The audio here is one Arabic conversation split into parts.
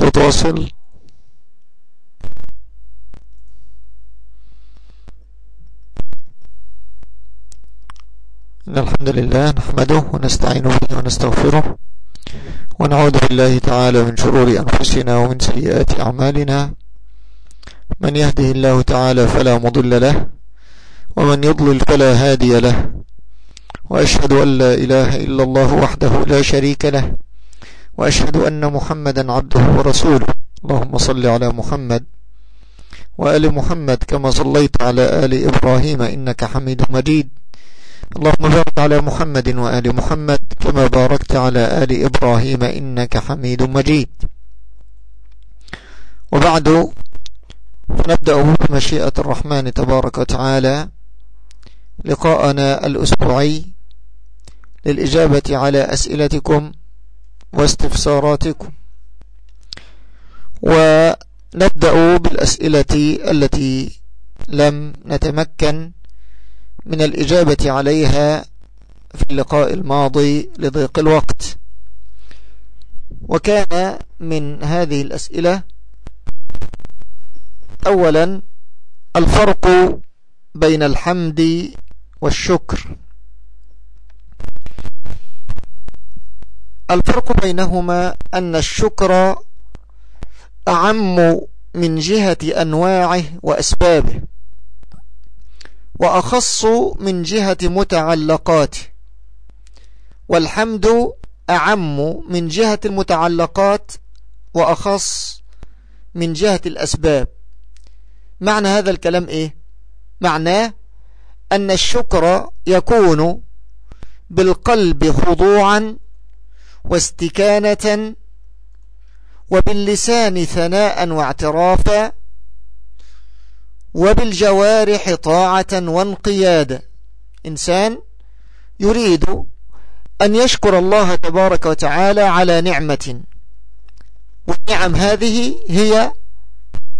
الصوت واصل إن الحمد لله نحمده ونستعين به ونستغفره ونعوذ بالله تعالى من شرور أنفسنا ومن سيئات أعمالنا. من يهده الله تعالى فلا مضل له ومن يضلل فلا هادي له. وأشهد أن لا إله إلا الله وحده لا شريك له. وأشهد أن محمدا عبده ورسوله. اللهم صل على محمد وآل محمد كما صليت على آل إبراهيم إنك حميد مجيد. اللهم بارك على محمد وآل محمد كما باركت على آل إبراهيم إنك حميد مجيد. وبعد فنبدأ بمشيئة الرحمن تبارك وتعالى لقاءنا الأسبوعي للإجابة على أسئلتكم واستفساراتكم. ونبدأ بالأسئلة التي لم نتمكن من الإجابة عليها في اللقاء الماضي لضيق الوقت. وكان من هذه الأسئلة أولا الفرق بين الحمد والشكر. الفرق بينهما أن الشكر أعم من جهة أنواعه وأسبابه وأخص من جهة متعلقاته والحمد أعم من جهة المتعلقات وأخص من جهة الأسباب معنى هذا الكلام إيه؟ معناه أن الشكر يكون بالقلب خضوعا واستكانة وباللسان ثناء واعترافا وبالجوارح طاعة وانقيادا إنسان يريد أن يشكر الله تبارك وتعالى على نعمة. والنعم هذه هي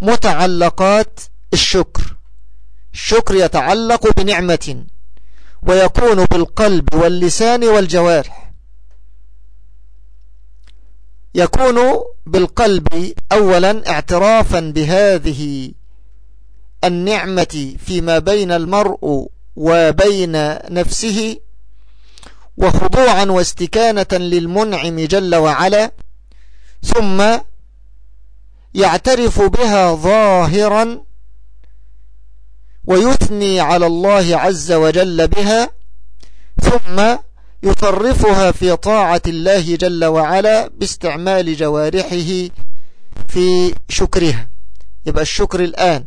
متعلقات الشكر. الشكر يتعلق بنعمة ويكون بالقلب واللسان والجوارح. يكون بالقلب أولا اعترافا بهذه النعمة فيما بين المرء وبين نفسه وخضوعا واستكانة للمنعم جل وعلا ثم يعترف بها ظاهرا ويثني على الله عز وجل بها ثم يصرفها في طاعة الله جل وعلا باستعمال جوارحه في شكرها. يبقى الشكر الآن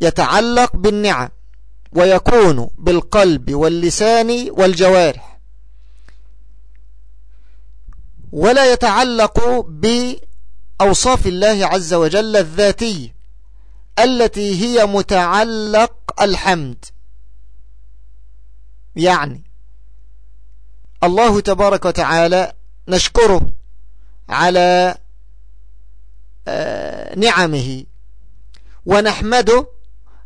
يتعلق بالنعم ويكون بالقلب واللسان والجوارح ولا يتعلق بأوصاف الله عز وجل الذاتية التي هي متعلق الحمد. يعني الله تبارك وتعالى نشكره على آه، نعمه ونحمده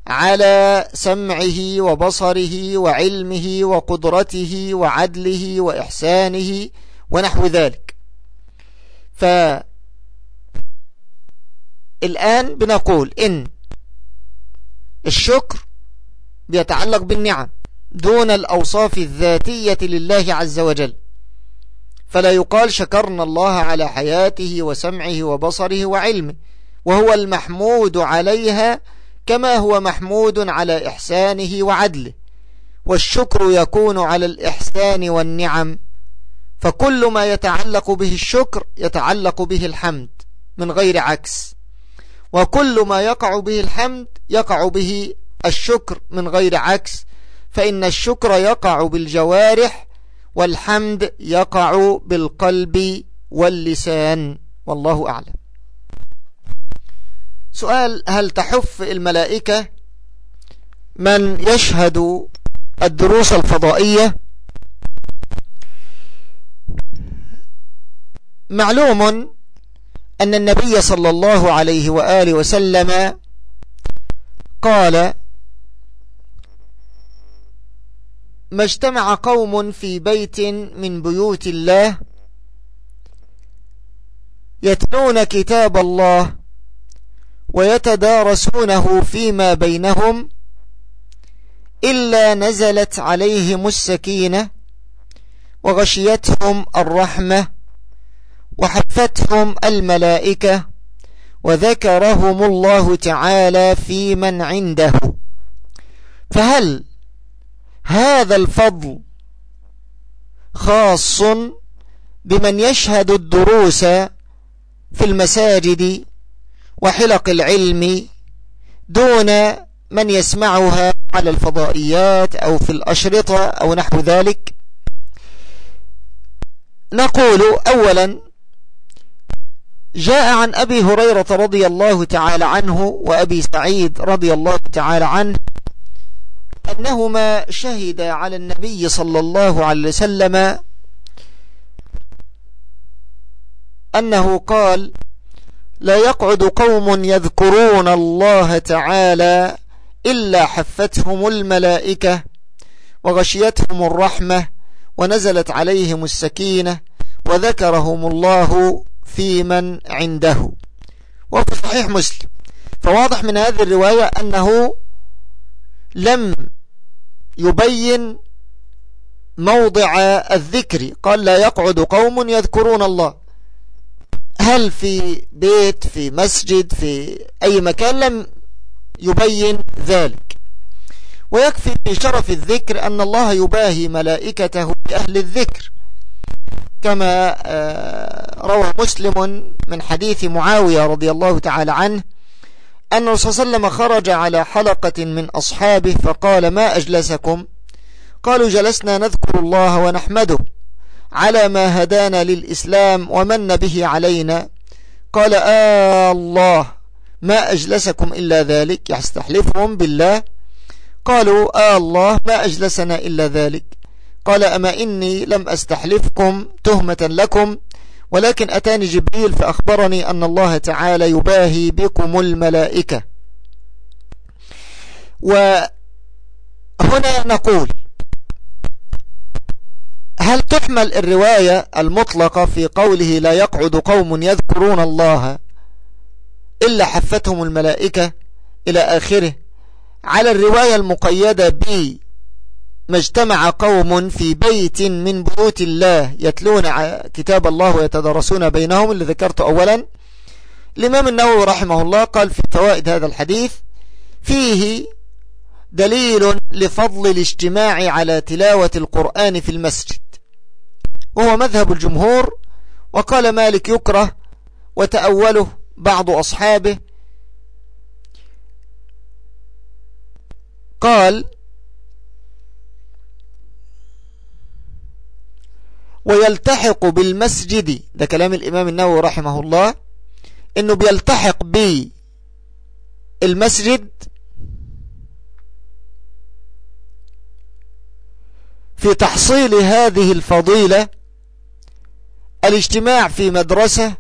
على سمعه وبصره وعلمه وقدرته وعدله وإحسانه ونحو ذلك. فالآن بنقول إن الشكر بيتعلق بالنعم. دون الأوصاف الذاتية لله عز وجل. فلا يقال شكرنا الله على حياته وسمعه وبصره وعلمه وهو المحمود عليها كما هو محمود على إحسانه وعدله. والشكر يكون على الإحسان والنعم فكل ما يتعلق به الشكر يتعلق به الحمد من غير عكس. وكل ما يقع به الحمد يقع به الشكر من غير عكس. فإن الشكر يقع بالجوارح والحمد يقع بالقلب واللسان. والله أعلم. سؤال هل تحف الملائكة من يشهد الدروس الفضائية؟ معلوم أن النبي صلى الله عليه وآله وسلم قال ما اجتمع قوم في بيت من بيوت الله يتلون كتاب الله ويتدارسونه فيما بينهم إلا نزلت عليهم السكينة وغشيتهم الرحمة وحفتهم الملائكة وذكرهم الله تعالى في من عنده. فهل هذا الفضل خاص بمن يشهد الدروس في المساجد وحلق العلم دون من يسمعها على الفضائيات أو في الأشرطة أو نحو ذلك. نقول أولا جاء عن أبي هريرة رضي الله تعالى عنه وأبي سعيد رضي الله تعالى عنه أنهما شهد على النبي صلى الله عليه وسلم أنه قال لا يقعد قوم يذكرون الله تعالى إلا حفتهم الملائكة وغشيتهم الرحمة ونزلت عليهم السكينة وذكرهم الله في من عنده وفي صحيح مسلم. فواضح من هذه الرواية أنه لم يبين موضع الذكر. قال لا يقعد قوم يذكرون الله. هل في بيت في مسجد في أي مكان لم يبين ذلك. ويكفي في شرف الذكر أن الله يباهي ملائكته بأهل الذكر. كما آه، روى مسلم من حديث معاوية رضي الله تعالى عنه أن صلى الله عليه وسلم خرج على حلقة من أصحابه فقال ما أجلسكم؟ قالوا جلسنا نذكر الله ونحمده على ما هدانا للإسلام ومن به علينا. قال آه الله ما أجلسكم إلا ذلك؟ يستحلفهم بالله. قالوا آه الله ما أجلسنا إلا ذلك. قال أما إني لم أستحلفكم تهمة لكم؟ ولكن أتاني جبريل فأخبرني أن الله تعالى يباهي بكم الملائكة. وهنا نقول هل تحمل الرواية المطلقة في قوله لا يقعد قوم يذكرون الله إلا حفتهم الملائكة إلى آخره؟ على الرواية المقيدة ب ما اجتمع قوم في بيت من بيوت الله يتلون كتاب الله ويتدرسون بينهم اللي ذكرته أولا. الإمام النووي رحمه الله قال في فوائد هذا الحديث فيه دليل لفضل الاجتماع على تلاوة القرآن في المسجد. وهو مذهب الجمهور وقال مالك يكره وتأوله بعض أصحابه. قال ويلتحق بالمسجد. ده كلام الإمام النووي رحمه الله. إنه بيلتحق بالمسجد. في تحصيل هذه الفضيلة الاجتماع في مدرسة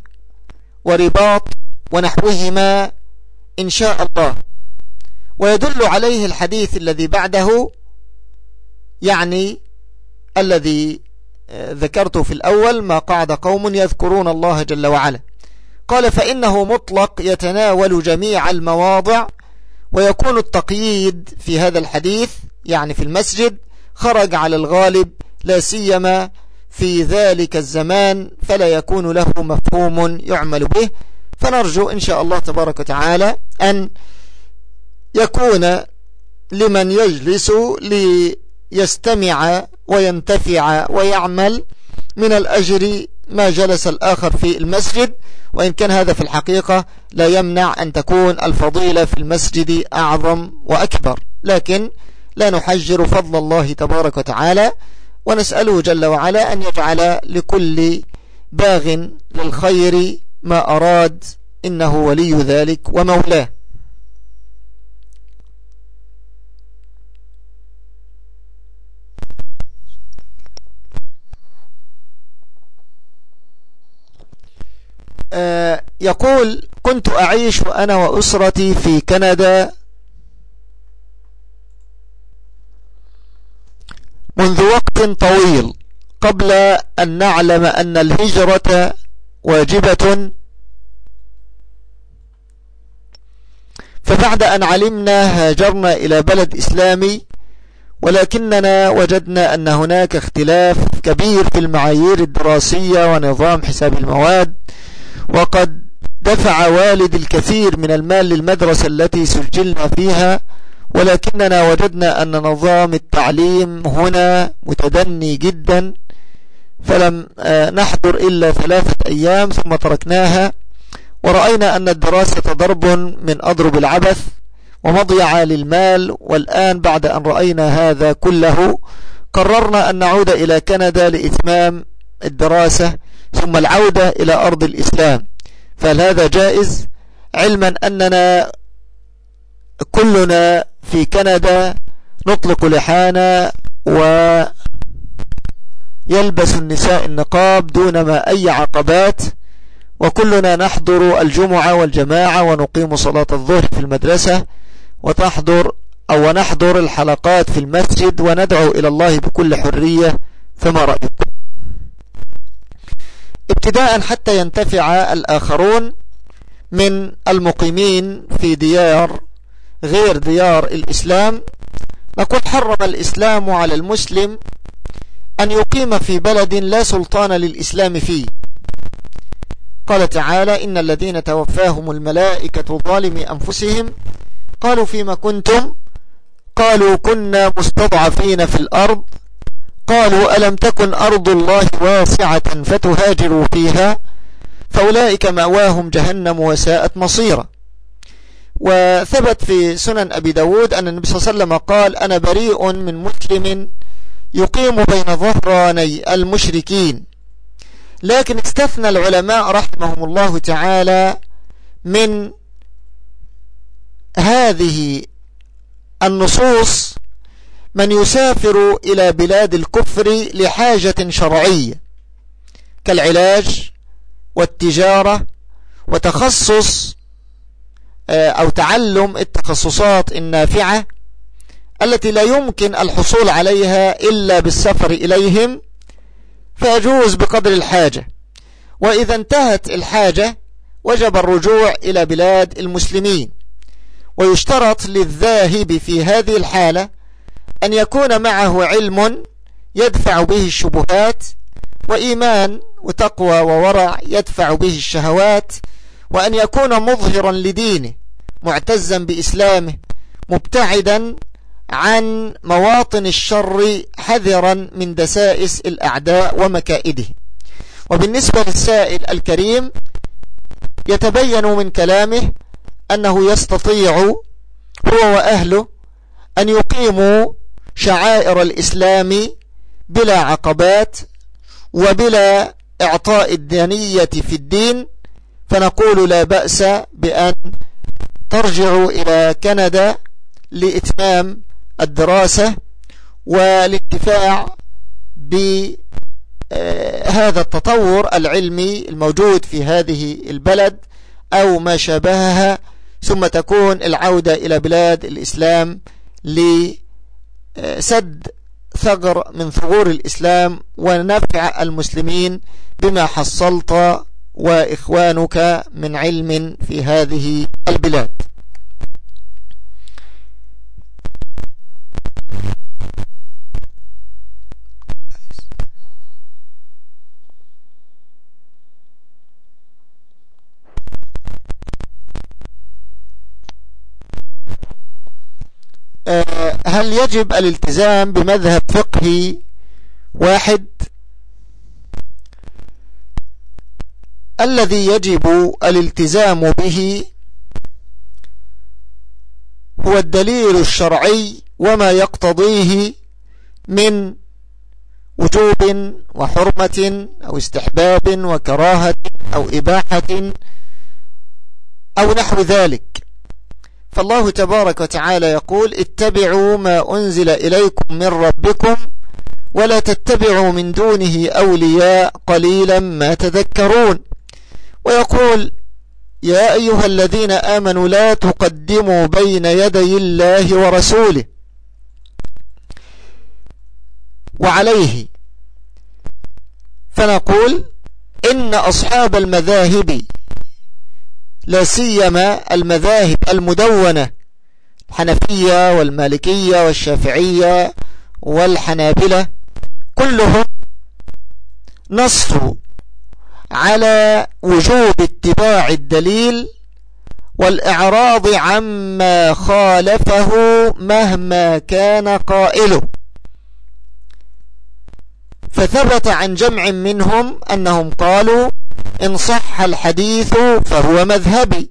ورباط ونحوهما إن شاء الله. ويدل عليه الحديث الذي بعده يعني الذي ذكرته في الأول ما قعد قوم يذكرون الله جل وعلا. قال فإنه مطلق يتناول جميع المواضع ويكون التقييد في هذا الحديث يعني في المسجد خرج على الغالب لا سيما في ذلك الزمان فلا يكون له مفهوم يعمل به. فنرجو إن شاء الله تبارك وتعالى أن يكون لمن يجلس ليستمع وينتفع ويعمل من الأجر ما جلس الآخر في المسجد وإن كان هذا في الحقيقة لا يمنع أن تكون الفضيلة في المسجد أعظم وأكبر. لكن لا نحجر فضل الله تبارك وتعالى ونسأله جل وعلا أن يجعل لكل باغ للخير ما أراد إنه ولي ذلك ومولاه. آه، يقول كنت أعيش أنا وأسرتي في كندا. منذ وقت طويل قبل أن نعلم أن الهجرة واجبة. فبعد أن علمنا هاجرنا إلى بلد إسلامي ولكننا وجدنا أن هناك اختلاف كبير في المعايير الدراسية ونظام حساب المواد. وقد دفع والد الكثير من المال للمدرسة التي سجلنا فيها ولكننا وجدنا أن نظام التعليم هنا متدني جدا فلم آه، نحضر إلا ثلاثة أيام ثم تركناها ورأينا أن الدراسة ضرب من أضرب العبث ومضيعة للمال والآن بعد أن رأينا هذا كله قررنا أن نعود إلى كندا لإتمام الدراسة ثم العودة إلى أرض الإسلام. فهل هذا جائز؟ علما أننا كلنا في كندا نطلق لحانا ويلبس النساء النقاب دون ما أي عقبات وكلنا نحضر الجمعة والجماعة ونقيم صلاة الظهر في المدرسة وتحضر أو نحضر الحلقات في المسجد وندعو إلى الله بكل حرية. فما رأيكم ابتداء حتى ينتفع الآخرون من المقيمين في ديار غير ديار الإسلام. نقول حرم الإسلام على المسلم أن يقيم في بلد لا سلطان للإسلام فيه. قال تعالى إن الذين توفاهم الملائكة ظالمي أنفسهم قالوا فيما كنتم؟ قالوا كنا مستضعفين في الأرض. قالوا ألم تكن أرض الله واسعة فتهاجروا فيها فأولئك مأواهم جهنم وساءت مصيرا. وثبت في سنن أبي داود أن النبي صلى الله عليه وسلم قال أنا بريء من مسلم يقيم بين ظهراني المشركين. لكن استثنى العلماء رحمهم الله تعالى من هذه النصوص من يسافر إلى بلاد الكفر لحاجة شرعية كالعلاج والتجارة وتخصص آه، أو تعلم التخصصات النافعة التي لا يمكن الحصول عليها إلا بالسفر إليهم فيجوز بقدر الحاجة. وإذا انتهت الحاجة وجب الرجوع إلى بلاد المسلمين ويشترط للذاهب في هذه الحالة أن يكون معه علم يدفع به الشبهات وإيمان وتقوى وورع يدفع به الشهوات وأن يكون مظهرا لدينه معتزا بإسلامه مبتعدا عن مواطن الشر حذرا من دسائس الأعداء ومكائده. وبالنسبة للسائل الكريم يتبين من كلامه أنه يستطيع هو وأهله أن يقيموا شعائر الإسلام بلا عقبات وبلا إعطاء الدينية في الدين فنقول لا بأس بأن ترجعوا إلى كندا لإتمام الدراسة والانتفاع بهذا التطور العلمي الموجود في هذه البلد أو ما شابهها ثم تكون العودة إلى بلاد الإسلام لسد ثغر من ثغور الإسلام ونفع المسلمين بما حصلت وإخوانك من علم في هذه البلاد آه، هل يجب الالتزام بمذهب فقهي واحد؟ الذي يجب الالتزام به هو الدليل الشرعي وما يقتضيه من وجوب وحرمة أو استحباب وكراهة أو إباحة أو نحو ذلك. فالله تبارك وتعالى يقول اتبعوا ما أنزل إليكم من ربكم ولا تتبعوا من دونه أولياء قليلا ما تذكرون. ويقول يا أيها الذين آمنوا لا تقدموا بين يدي الله ورسوله وعليه. فنقول إن أصحاب المذاهب لا سيما المذاهب المدونة الحنفية والمالكية والشافعية والحنابلة كلهم نصوا على وجوب اتباع الدليل والإعراض عما خالفه مهما كان قائله. فثبت عن جمع منهم أنهم قالوا إن صح الحديث فهو مذهبي.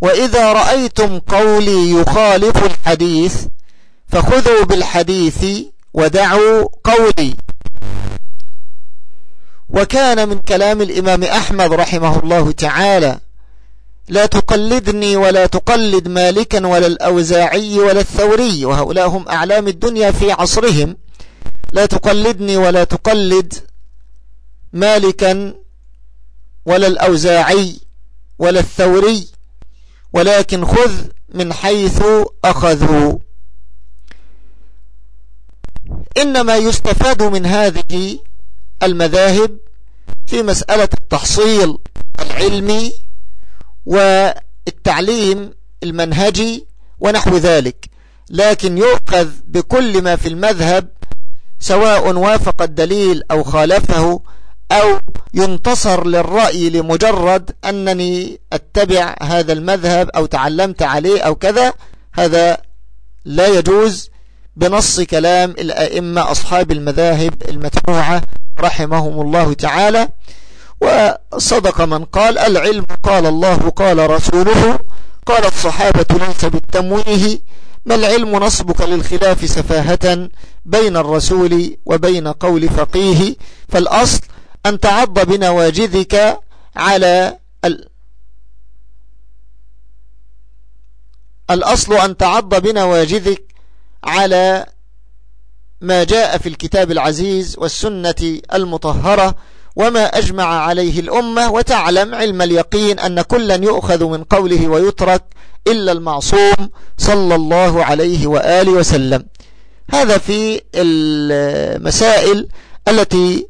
وإذا رأيتم قولي يخالف الحديث فخذوا بالحديث ودعوا قولي. وكان من كلام الإمام أحمد رحمه الله تعالى لا تقلدني ولا تقلد مالكا ولا الأوزاعي ولا الثوري وهؤلاء هم أعلام الدنيا في عصرهم. لا تقلدني ولا تقلد مالكا ولا الأوزاعي ولا الثوري ولكن خذ من حيث أخذوا إنما يستفاد من هذه المذاهب في مسألة التحصيل العلمي والتعليم المنهجي ونحو ذلك. لكن يؤخذ بكل ما في المذهب سواء وافق الدليل أو خالفه أو ينتصر للرأي لمجرد أنني أتبع هذا المذهب أو تعلمت عليه أو كذا هذا لا يجوز بنص كلام الأئمة أصحاب المذاهب المتبوعة رحمهم الله تعالى. وصدق من قال العلم قال الله قال رسوله قال الصحابة ليس بالتمويه ما العلم نصبك للخلاف سفاهة بين الرسول وبين قول فقيه فالأصل أن تعض بنواجذك على ال... الأصل أن تعض بنواجذك على ما جاء في الكتاب العزيز والسنة المطهرة وما أجمع عليه الأمة وتعلم علم اليقين أن كلا يؤخذ من قوله ويترك إلا المعصوم صلى الله عليه وآله وسلم. هذا في المسائل التي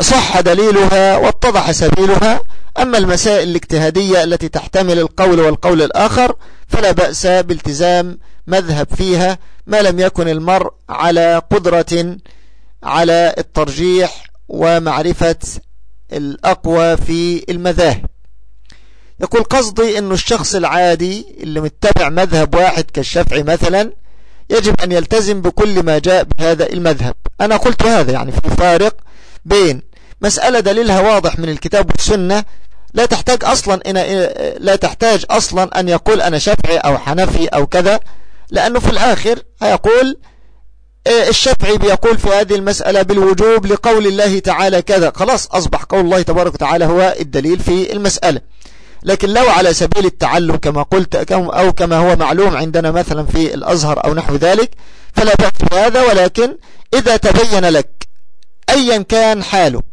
صح دليلها واتضح سبيلها. أما المسائل الاجتهادية التي تحتمل القول والقول الآخر فلا بأس بالتزام مذهب فيها ما لم يكن المرء على قدرة على الترجيح ومعرفة الأقوى في المذاهب. يقول قصدي أن الشخص العادي اللي متبع مذهب واحد كالشفعي مثلا يجب أن يلتزم بكل ما جاء بهذا المذهب. أنا قلت هذا يعني في فارق بين. مسألة دليلها واضح من الكتاب والسنة. لا تحتاج أصلا إن لا تحتاج أصلا أن يقول أنا شفعي أو حنفي أو كذا لأنه في الآخر هيقول إيه، الشافعي بيقول في هذه المسألة بالوجوب لقول الله تعالى كذا. خلاص أصبح قول الله تبارك وتعالى هو الدليل في المسألة. لكن لو على سبيل التعلم كما قلت أو كما هو معلوم عندنا مثلا في الأزهر أو نحو ذلك فلا بأس بهذا. ولكن إذا تبين لك أيا كان حالك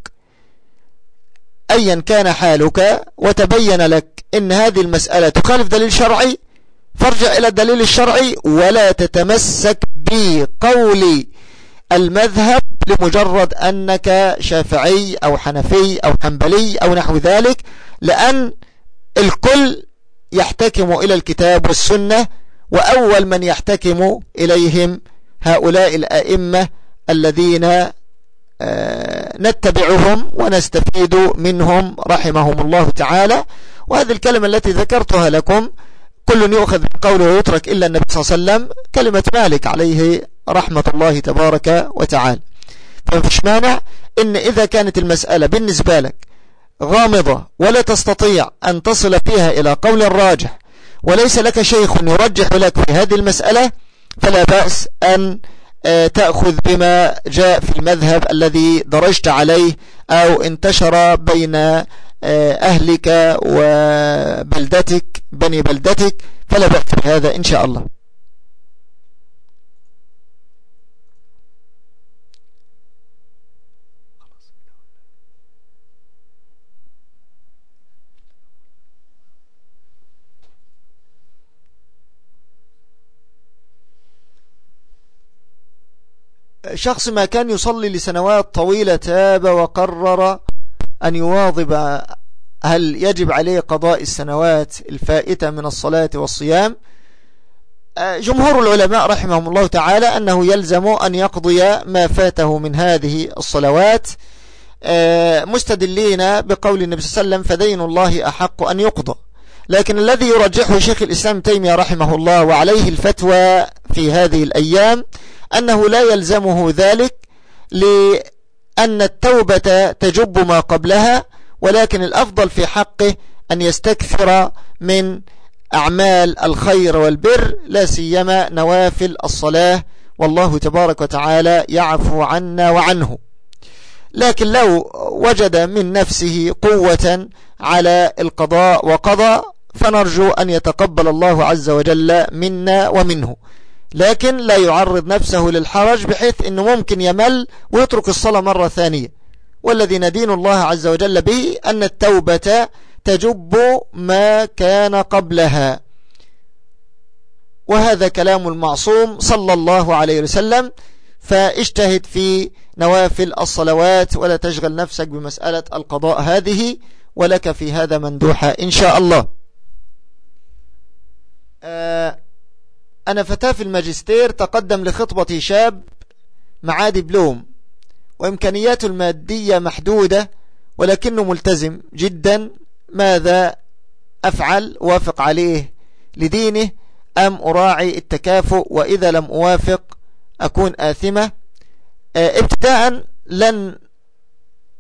أيا كان حالك وتبين لك إن هذه المسألة تخالف دليل شرعي فارجع إلى الدليل الشرعي ولا تتمسك بقول المذهب لمجرد أنك شافعي أو حنفي أو حنبلي أو نحو ذلك لأن الكل يحتكم إلى الكتاب والسنة وأول من يحتكم إليهم هؤلاء الأئمة الذين نتبعهم ونستفيد منهم رحمهم الله تعالى. وهذه الكلمة التي ذكرتها لكم كل يؤخذ بقوله ويترك إلا النبي صلى الله عليه وسلم كلمة مالك عليه رحمة الله تبارك وتعالى. فمفيش مانع إن إذا كانت المسألة بالنسبة لك غامضة ولا تستطيع أن تصل فيها إلى قول راجح وليس لك شيخ يرجح لك في هذه المسألة فلا بأس أن آه، تأخذ بما جاء في المذهب الذي درجت عليه أو انتشر بين آه، أهلك وبلدتك بني بلدتك فلا بأس هذا إن شاء الله. شخص ما كان يصلي لسنوات طويلة تاب وقرر أن يواظب هل يجب عليه قضاء السنوات الفائتة من الصلاة والصيام؟ جمهور العلماء رحمهم الله تعالى أنه يلزم أن يقضي ما فاته من هذه الصلوات. مستدلين بقول النبي صلى الله عليه وسلم فدين الله أحق أن يقضى. لكن الذي يرجحه شيخ الإسلام تيمية رحمه الله وعليه الفتوى في هذه الأيام أنه لا يلزمه ذلك لأن التوبة تجب ما قبلها ولكن الأفضل في حقه أن يستكثر من أعمال الخير والبر لا سيما نوافل الصلاة. والله تبارك وتعالى يعفو عنا وعنه. لكن لو وجد من نفسه قوة على القضاء وقضى فنرجو أن يتقبل الله عز وجل منا ومنه. لكن لا يعرض نفسه للحرج بحيث أنه ممكن يمل ويترك الصلاة مرة ثانية. والذي ندين الله عز وجل به أن التوبة تجب ما كان قبلها. وهذا كلام المعصوم صلى الله عليه وسلم. فاجتهد في نوافل الصلوات ولا تشغل نفسك بمسألة القضاء هذه ولك في هذا مندوحة إن شاء الله. آه، أنا فتاة في الماجستير تقدم لخطبة شاب مع دبلوم وإمكانياته المادية محدودة ولكنه ملتزم جدا. ماذا أفعل؟ وافق عليه لدينه؟ أم أراعي التكافؤ؟ وإذا لم أوافق أكون آثمة؟ آه، ابتداء لن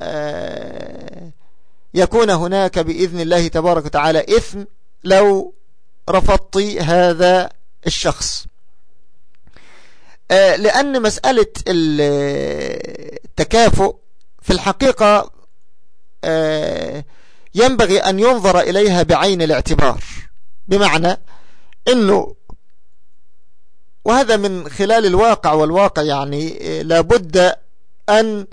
آه، يكون هناك بإذن الله تبارك وتعالى إثم لو رفضت هذا الشخص. آه، لأن مسألة التكافؤ في الحقيقة آه، ينبغي أن ينظر إليها بعين الاعتبار. بمعنى أنه وهذا من خلال الواقع والواقع يعني آه، لابد أن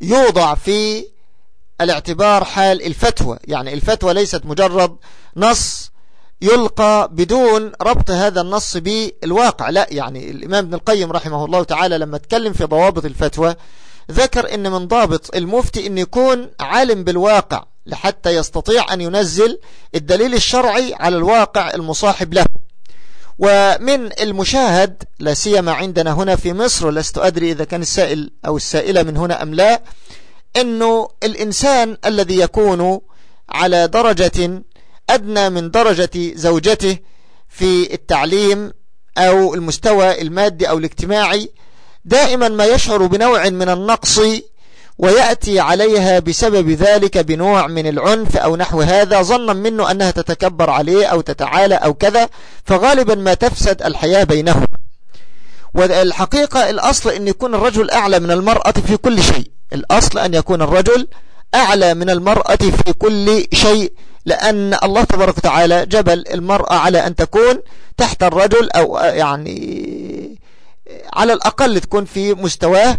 يوضع في الاعتبار حال الفتوى. يعني الفتوى ليست مجرد نص يلقى بدون ربط هذا النص بالواقع. لا يعني الإمام ابن القيم رحمه الله تعالى لما تكلم في ضوابط الفتوى ذكر إن من ضابط المفتي إن يكون عالم بالواقع لحتى يستطيع أن ينزل الدليل الشرعي على الواقع المصاحب له. ومن المشاهد لا سيما عندنا هنا في مصر لست أدري إذا كان السائل أو السائلة من هنا أم لا أنه الإنسان الذي يكون على درجة أدنى من درجة زوجته في التعليم أو المستوى المادي أو الاجتماعي. دائما ما يشعر بنوع من النقص ويأتي عليها بسبب ذلك بنوع من العنف أو نحو هذا ظنا منه أنها تتكبر عليه أو تتعالى أو كذا فغالبا ما تفسد الحياة بينهم والحقيقة الأصل أن يكون الرجل أعلى من المرأة في كل شيء. الأصل أن يكون الرجل أعلى من المرأة في كل شيء. لأن الله تبارك وتعالى جبل المرأة على أن تكون تحت الرجل أو يعني على الأقل تكون في مستواه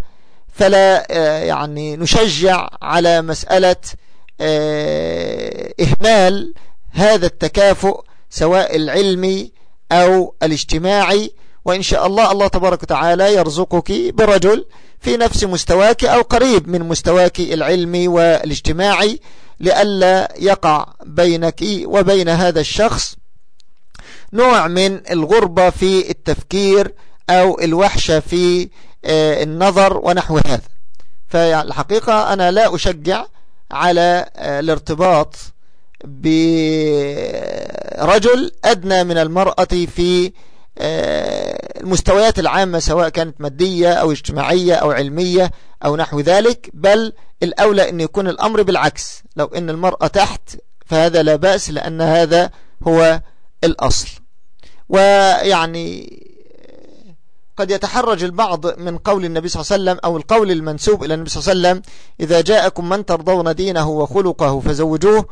فلا يعني نشجع على مسألة إهمال هذا التكافؤ سواء العلمي أو الاجتماعي. وإن شاء الله الله تبارك وتعالى يرزقك برجل في نفس مستواك أو قريب من مستواك العلمي والاجتماعي. لئلا يقع بينك وبين هذا الشخص نوع من الغربة في التفكير أو الوحشة في آه، النظر ونحو هذا. فالحقيقة أنا لا أشجع على آه، الارتباط برجل أدنى من المرأة في المستويات العامة سواء كانت مادية أو اجتماعية أو علمية أو نحو ذلك بل الأولى أن يكون الأمر بالعكس. لو أن المرأة تحت فهذا لا بأس لأن هذا هو الأصل. ويعني قد يتحرج البعض من قول النبي صلى الله عليه وسلم أو القول المنسوب إلى النبي صلى الله عليه وسلم إذا جاءكم من ترضون دينه وخلقه فزوجوه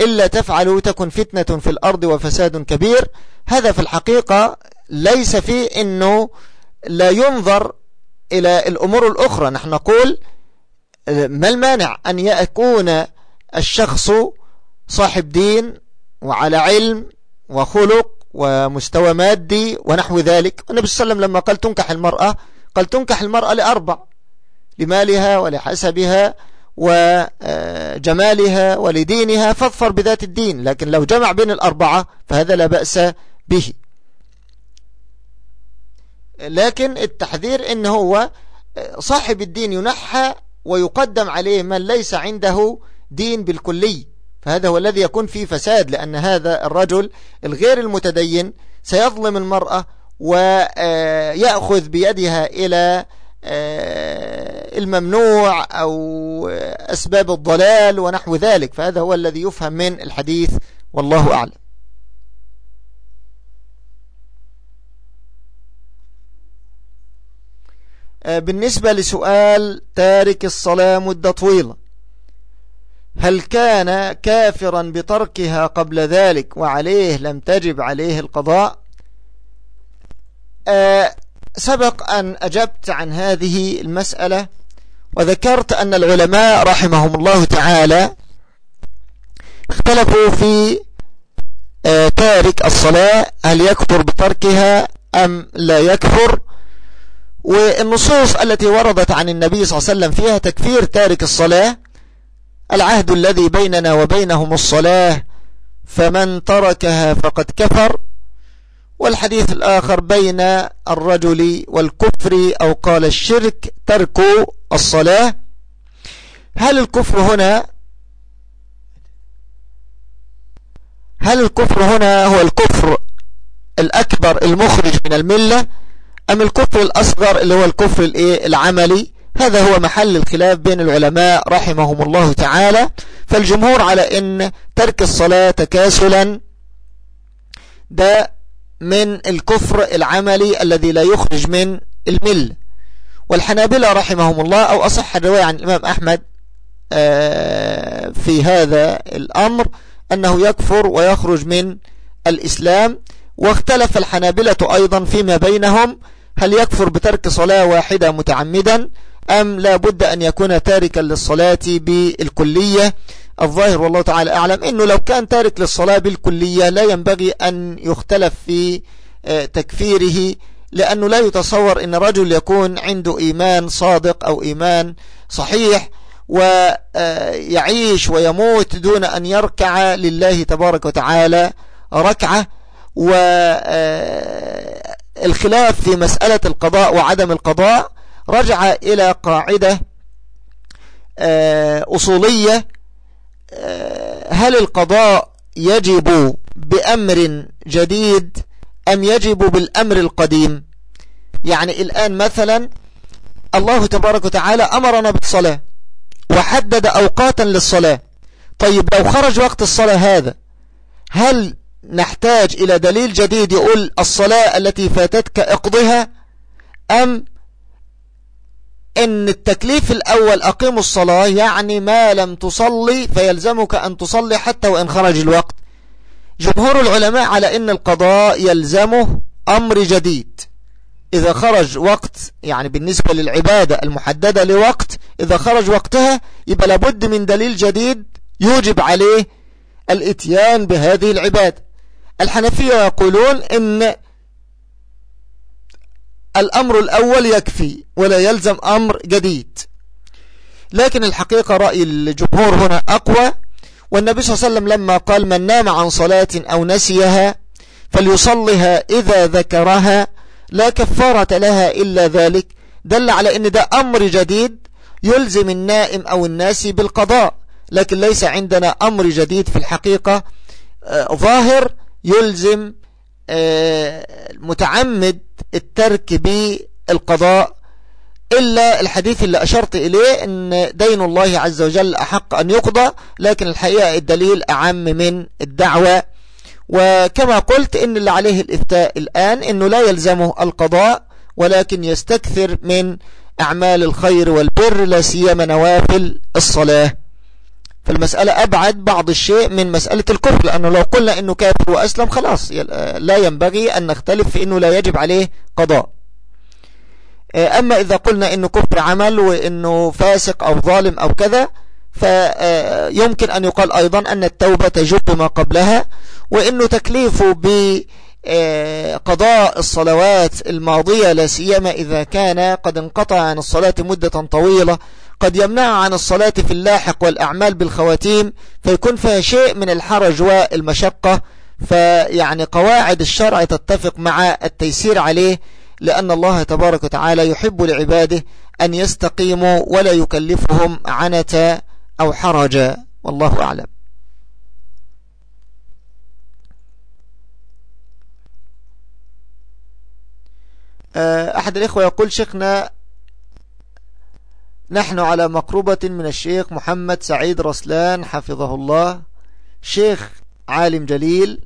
إلا تفعلوا تكن فتنة في الأرض وفساد كبير. هذا في الحقيقة ليس فيه أنه لا ينظر إلى الأمور الأخرى. نحن نقول ما المانع أن يكون الشخص صاحب دين وعلى علم وخلق ومستوى مادي ونحو ذلك؟ النبي صلى الله عليه وسلم لما قال تنكح المرأة قال تنكح المرأة لأربع لمالها ولحسبها. وجمالها ولدينها فاظفر بذات الدين لكن لو جمع بين الأربعة فهذا لا بأس به. لكن التحذير إن هو صاحب الدين ينحى ويقدم عليه من ليس عنده دين بالكلي فهذا هو الذي يكون فيه فساد لأن هذا الرجل الغير المتدين سيظلم المرأة ويأخذ بيدها إلى الممنوع أو أسباب الضلال ونحو ذلك. فهذا هو الذي يفهم من الحديث والله أعلم. آه، بالنسبة لسؤال تارك الصلاة مدة طويلة. هل كان كافرا بتركها قبل ذلك وعليه لم تجب عليه القضاء؟ آه، سبق أن أجبت عن هذه المسألة وذكرت أن العلماء رحمهم الله تعالى اختلفوا في آه، تارك الصلاة هل يكفر بتركها أم لا يكفر. والنصوص التي وردت عن النبي صلى الله عليه وسلم فيها تكفير تارك الصلاة. العهد الذي بيننا وبينهم الصلاة فمن تركها فقد كفر. والحديث الآخر بين الرجل والكفر أو قال الشرك ترك الصلاة. هل الكفر هنا هل الكفر هنا هو الكفر الأكبر المخرج من الملة أم الكفر الأصغر اللي هو الكفر العملي؟ هذا هو محل الخلاف بين العلماء رحمهم الله تعالى. فالجمهور على أن ترك الصلاة تكاسلا ده من الكفر العملي الذي لا يخرج من المل. والحنابلة رحمهم الله أو أصح الرواية عن الإمام أحمد آه، في هذا الأمر أنه يكفر ويخرج من الإسلام. واختلف الحنابلة أيضا فيما بينهم هل يكفر بترك صلاة واحدة متعمدا أم لا بد أن يكون تاركا للصلاة بالكلية. الظاهر والله تعالى أعلم أنه لو كان تارك للصلاة بالكلية لا ينبغي أن يختلف في آه، تكفيره لأنه لا يتصور أن رجل يكون عنده إيمان صادق أو إيمان صحيح ويعيش ويموت دون أن يركع لله تبارك وتعالى ركعة والخلاف في مسألة القضاء وعدم القضاء رجع إلى قاعدة آه، أصولية آه، هل القضاء يجب بأمر جديد أم يجب بالأمر القديم؟ يعني الآن مثلا الله تبارك وتعالى أمرنا بالصلاة وحدد أوقاتا للصلاة. طيب لو خرج وقت الصلاة هذا هل نحتاج إلى دليل جديد يقول الصلاة التي فاتتك اقضها أم إن التكليف الأول اقيم الصلاة يعني ما لم تصلي فيلزمك أن تصلي حتى وإن خرج الوقت. جمهور العلماء على إن القضاء يلزمه أمر جديد. إذا خرج وقت يعني بالنسبة للعبادة المحددة لوقت إذا خرج وقتها يبقى لابد من دليل جديد يوجب عليه الإتيان بهذه العبادة. الحنفية يقولون إن الأمر الأول يكفي ولا يلزم أمر جديد. لكن الحقيقة رأي الجمهور هنا أقوى والنبي صلى الله عليه وسلم لما قال من نام عن صلاة أو نسيها فليصلها إذا ذكرها لا كفارة لها إلا ذلك دل على أن ده أمر جديد يلزم النائم أو الناسي بالقضاء لكن ليس عندنا أمر جديد في الحقيقة. آه، ظاهر يلزم متعمد الترك بالقضاء إلا الحديث اللي أشرت إليه أن دين الله عز وجل أحق أن يقضى لكن الحقيقة الدليل أعم من الدعوة. وكما قلت إن اللي عليه الإفتاء الآن أنه لا يلزمه القضاء ولكن يستكثر من أعمال الخير والبر لا سيما نوافل الصلاة. فالمسألة أبعد بعض الشيء من مسألة الكفر لأنه لو قلنا أنه كافر وأسلم خلاص لا ينبغي أن نختلف في أنه لا يجب عليه قضاء. أما إذا قلنا أنه كفر عمل وأنه فاسق أو ظالم أو كذا فيمكن أن يقال أيضا أن التوبة تجب ما قبلها وأنه تكليفه بقضاء الصلوات الماضية لا سيما إذا كان قد انقطع عن الصلاة مدة طويلة قد يمنع عن الصلاة في اللاحق والأعمال بالخواتيم فيكون فيها شيء من الحرج والمشقة فيعني قواعد الشرع تتفق مع التيسير عليه لأن الله تبارك وتعالى يحب لعباده أن يستقيموا ولا يكلفهم عنة أو حرجا والله أعلم. آه، أحد الإخوة يقول شيخنا نحن على مقربة من الشيخ محمد سعيد رسلان حفظه الله. شيخ عالم جليل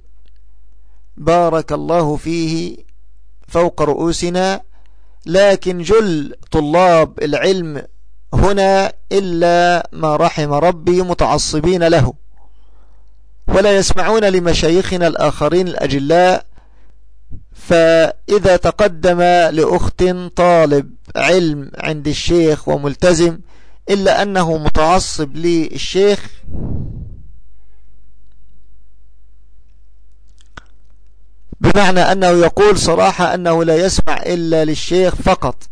بارك الله فيه فوق رؤوسنا لكن جل طلاب العلم هنا إلا ما رحم ربي متعصبين له. ولا يسمعون لمشايخنا الآخرين الأجلاء فإذا تقدم لأخت طالب علم عند الشيخ وملتزم إلا أنه متعصب للشيخ بمعنى أنه يقول صراحة أنه لا يسمع إلا للشيخ فقط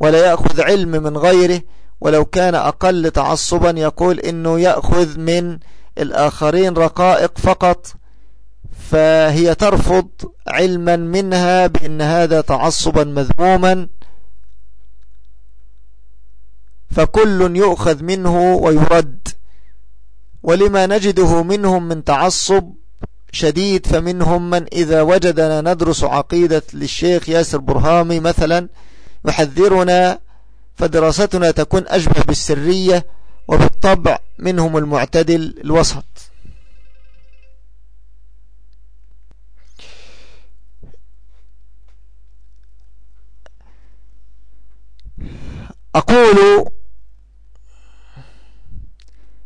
ولا يأخذ علم من غيره ولو كان أقل تعصبا يقول إنه يأخذ من الآخرين رقائق فقط فهي ترفض علما منها بأن هذا تعصبا مذموما. فكل يؤخذ منه ويرد. ولما نجده منهم من تعصب شديد فمنهم من إذا وجدنا ندرس عقيدة للشيخ ياسر برهامي مثلا يحذرنا فدراستنا تكون أشبه بالسرية وبالطبع منهم المعتدل الوسط. أقول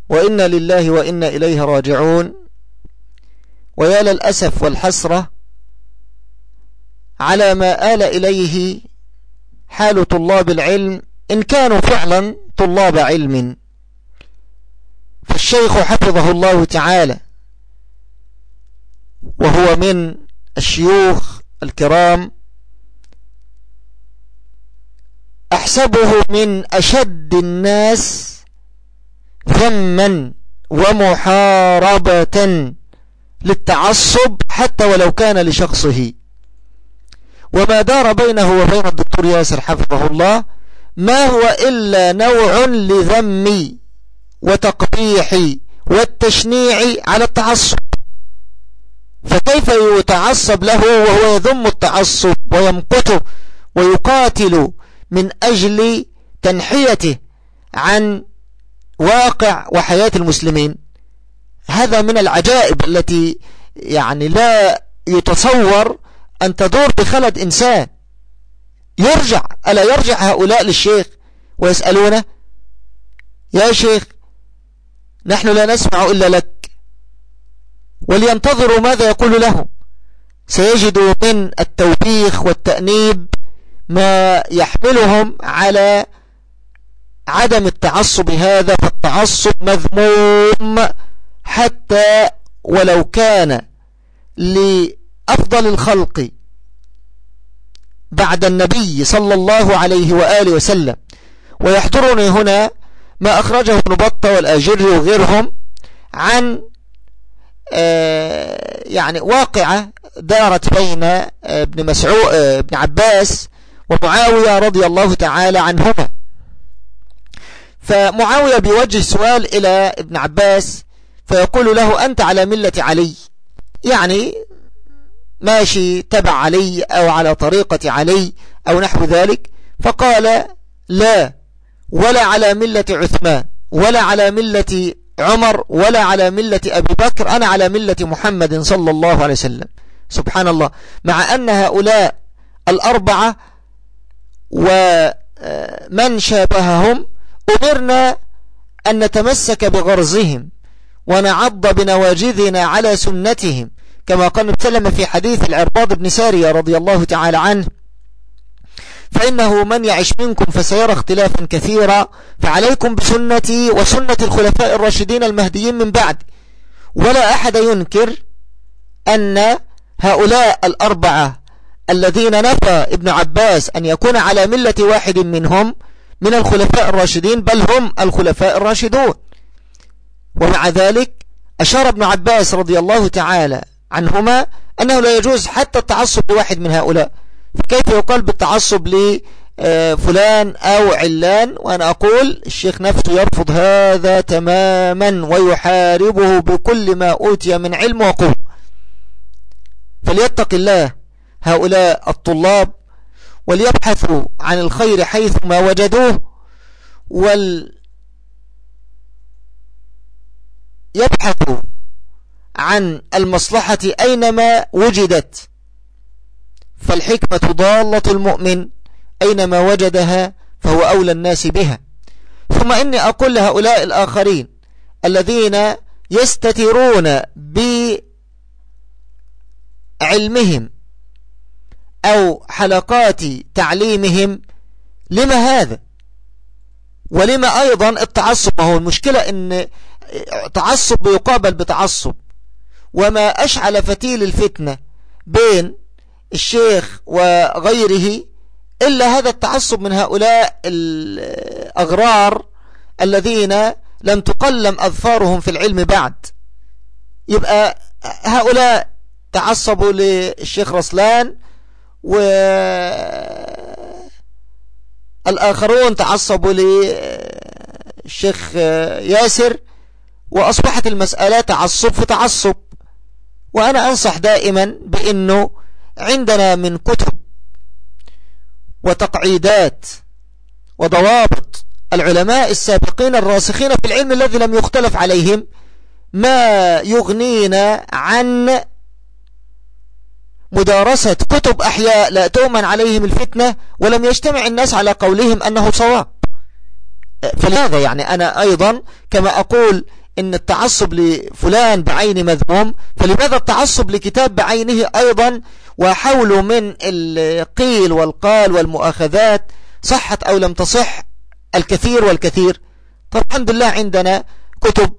وإنا لله وإنا إليه راجعون ويا للأسف والحسرة على ما آل إليه حال طلاب العلم إن كانوا فعلا طلاب علم. فالشيخ حفظه الله تعالى وهو من الشيوخ الكرام أحسبه من أشد الناس ذما ومحاربة للتعصب حتى ولو كان لشخصه. وما دار بينه وبين الدكتور ياسر حفظه الله ما هو إلا نوع لذم وتقبيح والتشنيع على التعصب. فكيف يتعصب له وهو يذم التعصب ويمقته ويقاتل من أجل تنحيته عن واقع وحياة المسلمين. هذا من العجائب التي يعني لا يتصور أن تدور بخلد إنسان. يرجع ألا يرجع هؤلاء للشيخ ويسألونه يا شيخ نحن لا نسمع إلا لك ولينتظروا ماذا يقول لهم؟ سيجدوا من التوبيخ والتأنيب ما يحملهم على عدم التعصب هذا فالتعصب مذموم حتى ولو كان لأفضل الخلق بعد النبي صلى الله عليه وآله وسلم. ويحضرني هنا ما أخرجه ابن بطة والأجر وغيرهم عن آه، يعني واقعة دارت بين آه، ابن مسعود آه، ابن عباس ومعاوية رضي الله تعالى عنهما. فمعاوية بيوجه سؤال إلى ابن عباس فيقول له أنت على ملة علي. يعني ماشي تبع علي أو على طريقة علي أو نحو ذلك. فقال لا ولا على ملة عثمان ولا على ملة عمر ولا على ملة أبي بكر أنا على ملة محمد صلى الله عليه وسلم. سبحان الله. مع أن هؤلاء الأربعة ومن شابههم أمرنا أن نتمسك بغرزهم ونعض بنواجذنا على سنتهم. كما قال نبتلم في حديث العرباض بن سارية رضي الله تعالى عنه فإنه من يعش منكم فسيرى اختلافا كثيرا فعليكم بسنتي وسنة الخلفاء الراشدين المهديين من بعد. ولا أحد ينكر أن هؤلاء الأربعة الذين نفى ابن عباس أن يكون على ملة واحد منهم من الخلفاء الراشدين بل هم الخلفاء الراشدون. ومع ذلك أشار ابن عباس رضي الله تعالى عنهما أنه لا يجوز حتى التعصب لواحد من هؤلاء. فكيف يقال بالتعصب لفلان أو علان؟ وأنا أقول الشيخ نفسه يرفض هذا تماما ويحاربه بكل ما أوتي من علم وقوة. فليتق الله. هؤلاء الطلاب وليبحثوا عن الخير حيث ما وجدوه وال يبحثوا عن المصلحة أينما وجدت. فالحكمة ضالة المؤمن أينما وجدها فهو أولى الناس بها. ثم إني أقول لهؤلاء الآخرين الذين يستترون بعلمهم أو حلقات تعليمهم لما هذا؟ ولما أيضا التعصب؟ هو المشكلة أن تعصب يقابل بتعصب. وما أشعل فتيل الفتنة بين الشيخ وغيره إلا هذا التعصب من هؤلاء الأغرار الذين لم تقلم أظفارهم في العلم بعد. يبقى هؤلاء تعصبوا للشيخ رسلان والآخرون تعصبوا للشيخ ياسر وأصبحت المسألة تعصب في تعصب. وأنا أنصح دائما بأنه عندنا من كتب وتقعيدات وضوابط العلماء السابقين الراسخين في العلم الذي لم يختلف عليهم ما يغنينا عن مدارسة كتب أحياء لا تؤمن عليهم الفتنة ولم يجتمع الناس على قولهم أنه صواب. فلهذا يعني أنا أيضا كما أقول إن التعصب لفلان بعين مذموم فلماذا التعصب لكتاب بعينه أيضا؟ وحول من القيل والقال والمؤاخذات صحت أو لم تصح الكثير والكثير. طب الحمد لله عندنا كتب.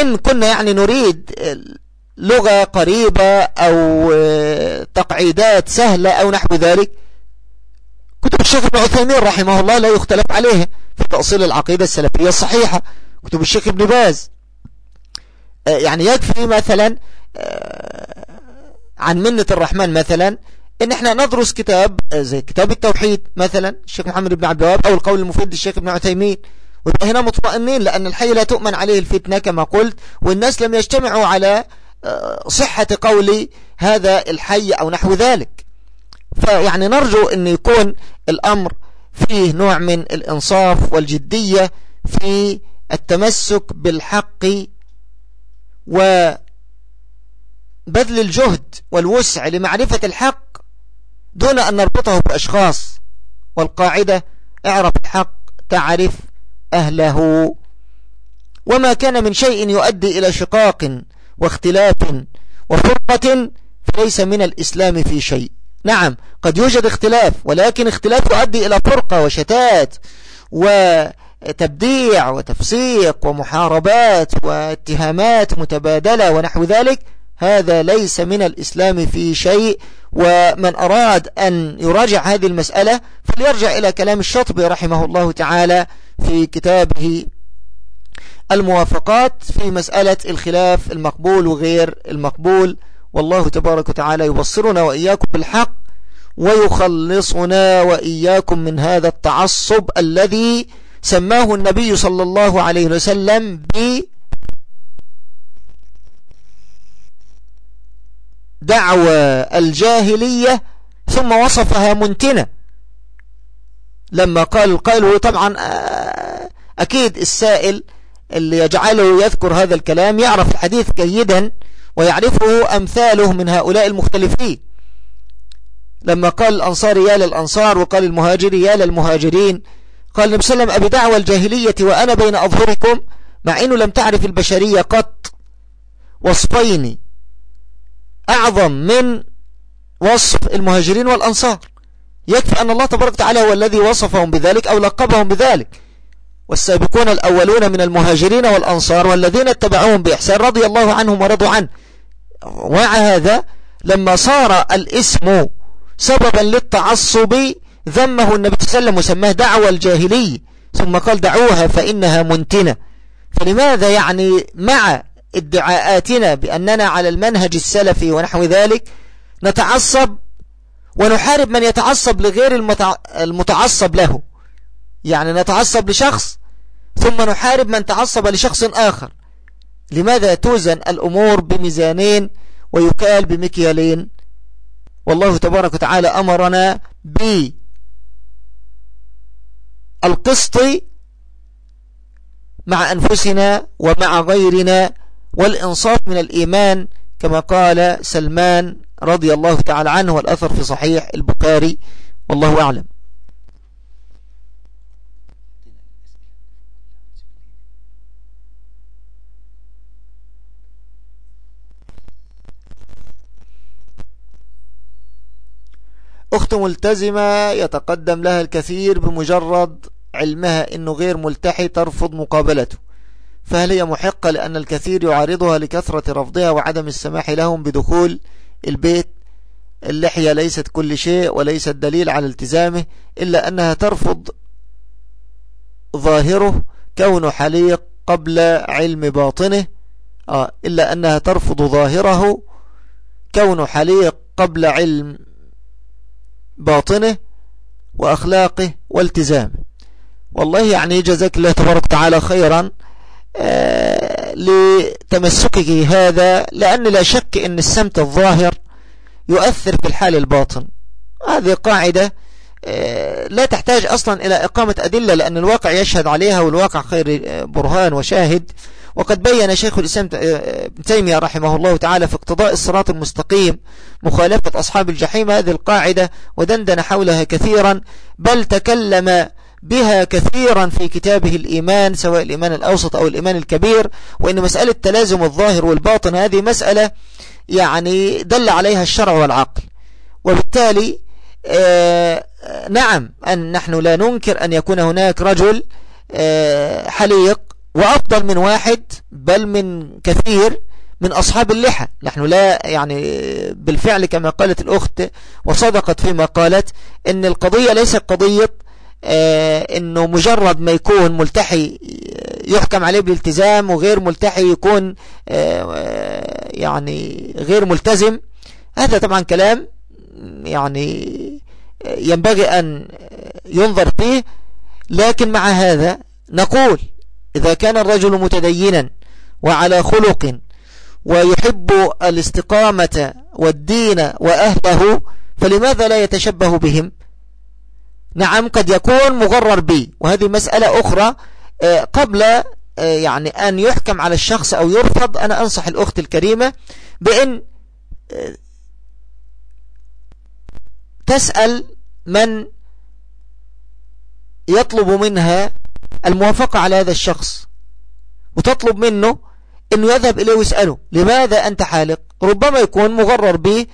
إن كنا يعني نريد لغة قريبة أو تقعيدات سهلة أو نحو ذلك. كتب الشيخ ابن عثيمين رحمه الله لا يختلف عليه في تأصيل العقيدة السلفية الصحيحة. كتب الشيخ ابن باز آه، يعني يكفي مثلا آه، عن منة الرحمن مثلا إن إحنا ندرس كتاب آه، زي كتاب التوحيد مثلا الشيخ محمد بن عبد الوهاب أو القول المفيد للشيخ ابن عثيمين. ويبقى هنا مطمئنين لأن الحي لا تؤمن عليه الفتنة كما قلت والناس لم يجتمعوا على صحة قول هذا الحي أو نحو ذلك. فيعني نرجو أن يكون الأمر فيه نوع من الإنصاف والجدية في التمسك بالحق وبذل الجهد والوسع لمعرفة الحق دون أن نربطه بأشخاص والقاعدة اعرف الحق تعرف أهله. وما كان من شيء يؤدي إلى شقاق واختلاف وفرقة فليس من الإسلام في شيء. نعم قد يوجد اختلاف ولكن اختلاف يؤدي إلى فرقة وشتات وتبديع وتفسيق ومحاربات واتهامات متبادلة ونحو ذلك. هذا ليس من الإسلام في شيء ومن أراد أن يراجع هذه المسألة فليرجع إلى كلام الشطبي رحمه الله تعالى في كتابه الموافقات في مسألة الخلاف المقبول وغير المقبول. والله تبارك وتعالى يبصرنا وإياكم بالحق ويخلصنا وإياكم من هذا التعصب الذي سماه النبي صلى الله عليه وسلم ب دعوى الجاهلية ثم وصفها منتنة. لما قال القائل طبعا آه، أكيد السائل اللي يجعله يذكر هذا الكلام يعرف الحديث جيدا ويعرفه أمثاله من هؤلاء المختلفين. لما قال الأنصار يا للأنصار وقال المهاجر يا للمهاجرين قال النبي صلى الله عليه وسلم أبي دعوى الجاهلية وأنا بين أظهركم مع أنه لم تعرف البشرية قط. وصفين أعظم من وصف المهاجرين والأنصار. يكفي أن الله تبارك وتعالى هو الذي وصفهم بذلك أو لقبهم بذلك. والسابقون الأولون من المهاجرين والأنصار والذين اتبعوهم بإحسان رضي الله عنهم ورضوا عنه. ومع هذا لما صار الاسم سببا للتعصب ذمه النبي صلى الله عليه وسلم وسماه دعوة الجاهلية ثم قال دعوها فإنها منتنة. فلماذا يعني مع ادعاءاتنا بأننا على المنهج السلفي ونحو ذلك نتعصب ونحارب من يتعصب لغير المتعصب له؟ يعني نتعصب لشخص ثم نحارب من تعصب لشخص آخر. لماذا توزن الأمور بميزانين ويكال بمكيالين؟ والله تبارك وتعالى أمرنا بالقسط مع أنفسنا ومع غيرنا والإنصاف من الإيمان كما قال سلمان رضي الله تعالى عنه والأثر في صحيح البخاري والله أعلم. أخت ملتزمة يتقدم لها الكثير بمجرد علمها أنه غير ملتحي ترفض مقابلته. فهل هي محقة لأن الكثير يعارضها لكثرة رفضها وعدم السماح لهم بدخول البيت؟ اللحية ليست كل شيء وليست دليل على التزامه إلا أنها ترفض ظاهره كونه حليق قبل علم باطنه آه إلا أنها ترفض ظاهره كونه حليق قبل علم باطنه وأخلاقه والتزامه. والله يعني جزاك الله تبارك وتعالى خيرا آه لتمسكه هذا لأن لا شك أن السمت الظاهر يؤثر في الحال الباطن. هذه قاعدة آه لا تحتاج أصلا إلى إقامة أدلة لأن الواقع يشهد عليها والواقع خير برهان وشاهد. وقد بين شيخ الإسلام ابن تيمية رحمه الله تعالى في اقتضاء الصراط المستقيم مخالفة أصحاب الجحيم هذه القاعدة ودندن حولها كثيرا بل تكلم بها كثيرا في كتابه الإيمان سواء الإيمان الأوسط أو الإيمان الكبير وإن مسألة تلازم الظاهر والباطن هذه مسألة يعني دل عليها الشرع والعقل. وبالتالي آه نعم أن نحن لا ننكر أن يكون هناك رجل آه حليق وأفضل من واحد بل من كثير من أصحاب اللحى. نحن لا يعني بالفعل كما قالت الأخت وصدقت فيما قالت إن القضية ليست قضية آه إنه مجرد ما يكون ملتحي يحكم عليه بالالتزام وغير ملتحي يكون آه يعني غير ملتزم. هذا طبعا كلام يعني ينبغي أن ينظر فيه. لكن مع هذا نقول إذا كان الرجل متدينا وعلى خلق ويحب الاستقامة والدين وأهله فلماذا لا يتشبه بهم؟ نعم قد يكون مغرر به وهذه مسألة أخرى آه، قبل آه، يعني أن يحكم على الشخص أو يرفض أنا أنصح الأخت الكريمة بأن آه، تسأل من يطلب منها الموافقة على هذا الشخص. وتطلب منه إنه يذهب إليه ويسأله لماذا أنت حالق؟ ربما يكون مغرر به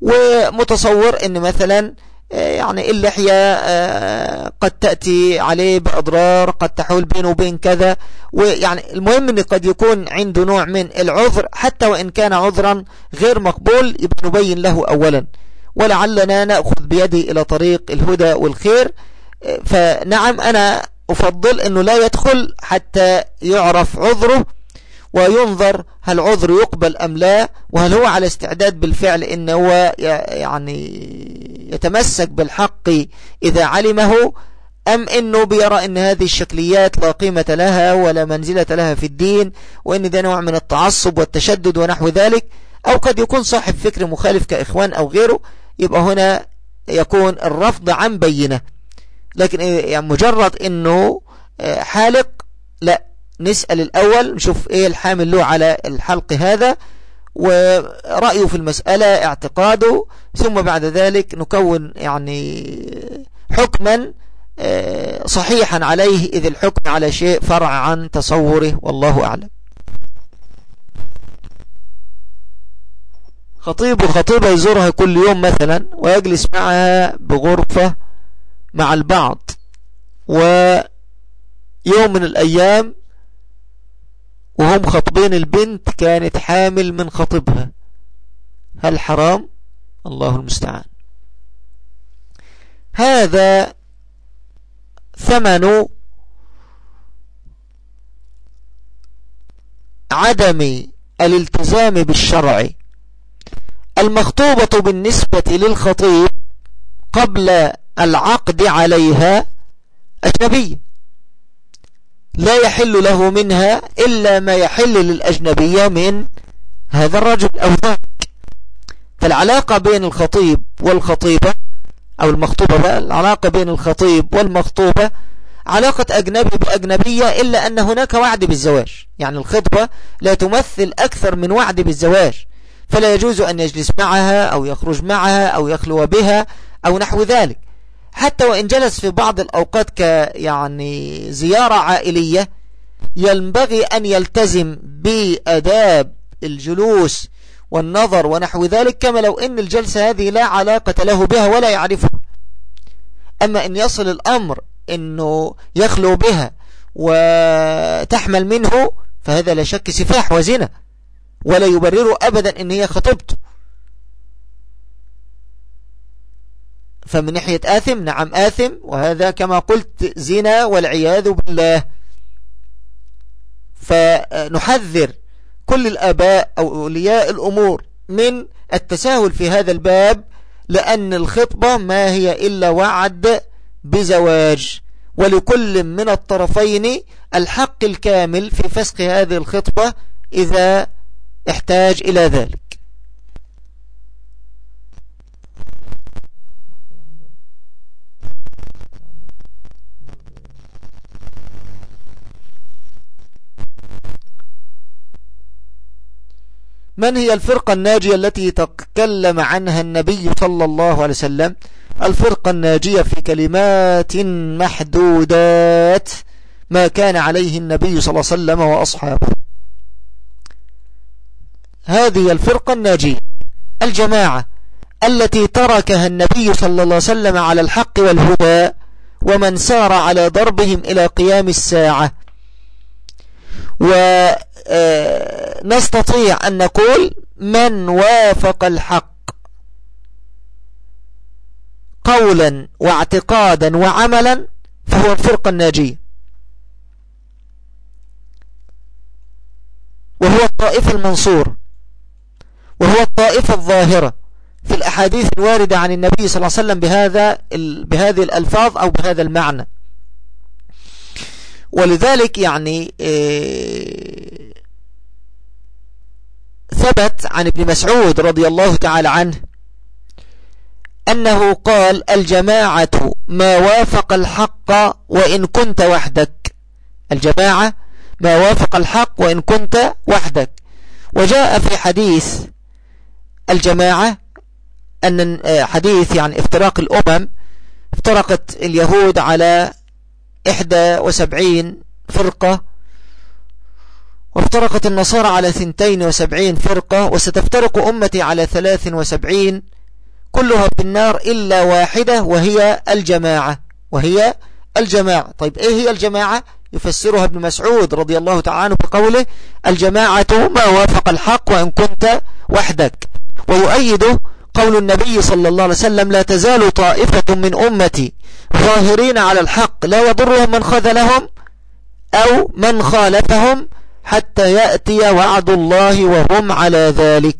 ومتصور إن مثلا آه، يعني اللحية آه، قد تأتي عليه بأضرار قد تحول بينه وبين كذا ويعني المهم أن قد يكون عنده نوع من العذر حتى وإن كان عذرا غير مقبول يبقى نبين له أولا. ولعلنا نأخذ بيده إلى طريق الهدى والخير. آه، فنعم أنا أفضل أنه لا يدخل حتى يعرف عذره وينظر هل عذر يقبل أم لا وهل هو على استعداد بالفعل إن هو يعني يتمسك بالحق إذا علمه أم إنه بيرى إن هذه الشكليات لا قيمة لها ولا منزلة لها في الدين وإن ده نوع من التعصب والتشدد ونحو ذلك أو قد يكون صاحب فكر مخالف كإخوان أو غيره يبقى هنا يكون الرفض عن بينة. لكن يعني مجرد إنه حالق لا. نسأل الأول نشوف إيه الحامل له على الحلق هذا ورأيه في المسألة اعتقاده ثم بعد ذلك نكون يعني حكما آه، صحيحا عليه إذ الحكم على شيء فرع عن تصوره والله أعلم. خطيب وخطيبة يزورها كل يوم مثلا ويجلس معها بغرفة مع البعض. ويوم من الأيام وهم خطبين البنت كانت حامل من خطبها هل حرام؟ الله المستعان. هذا ثمن عدم الالتزام بالشرع. المخطوبة بالنسبة للخطيب قبل العقد عليها أجنبية لا يحل له منها إلا ما يحل للأجنبية من هذا الرجل أو ذاك. فالعلاقة بين الخطيب والخطيبة أو المخطوبة بقى العلاقة بين الخطيب والمخطوبة علاقة أجنبي بأجنبية إلا أن هناك وعد بالزواج. يعني الخطبة لا تمثل أكثر من وعد بالزواج. فلا يجوز أن يجلس معها أو يخرج معها أو يخلو بها أو نحو ذلك. حتى وإن جلس في بعض الأوقات ك يعني زيارة عائلية ينبغي أن يلتزم بأداب الجلوس والنظر ونحو ذلك كما لو أن الجلسة هذه لا علاقة له بها ولا يعرفها. أما أن يصل الأمر أنه يخلو بها وتحمل منه فهذا لا شك سفاح وزنا ولا يبرر أبدا أن هي خطبته فمن ناحية آثم نعم آثم وهذا كما قلت زنا والعياذ بالله. فنحذر كل الآباء أو أولياء الأمور من التساهل في هذا الباب لأن الخطبة ما هي إلا وعد بزواج. ولكل من الطرفين الحق الكامل في فسخ هذه الخطبة إذا احتاج إلى ذلك. من هي الفرقة الناجية التي تكلم عنها النبي صلى الله عليه وسلم؟ الفرقة الناجية في كلمات محدودات ما كان عليه النبي صلى الله عليه وسلم وأصحابه. هذه الفرقة الناجية الجماعة التي تركها النبي صلى الله عليه وسلم على الحق والهدى ومن سار على ضربهم إلى قيام الساعة. ونستطيع أن نقول من وافق الحق. قولا واعتقادا وعملا فهو الفرقة الناجية وهو الطائف المنصور. وهو الطائفة الظاهرة في الأحاديث الواردة عن النبي صلى الله عليه وسلم بهذا بهذه الألفاظ أو بهذا المعنى. ولذلك يعني آه، ثبت عن ابن مسعود رضي الله تعالى عنه أنه قال الجماعة ما وافق الحق وإن كنت وحدك. الجماعة ما وافق الحق وإن كنت وحدك. وجاء في حديث الجماعة أن حديث يعني افتراق الأمم افترقت اليهود على إحدى وسبعين فرقة وافترقت النصارى على ثنتين وسبعين فرقة وستفترق أمتي على ثلاث وسبعين كلها في النار إلا واحدة وهي الجماعة وهي الجماعة. طيب إيه هي الجماعة؟ يفسرها ابن مسعود رضي الله تعالى عنه بقوله الجماعة ما وافق الحق وإن كنت وحدك. ويؤيد قول النبي صلى الله عليه وسلم لا تزال طائفة من أمتي ظاهرين على الحق لا يضرهم من خذلهم أو من خالفهم حتى يأتي وعد الله وهم على ذلك.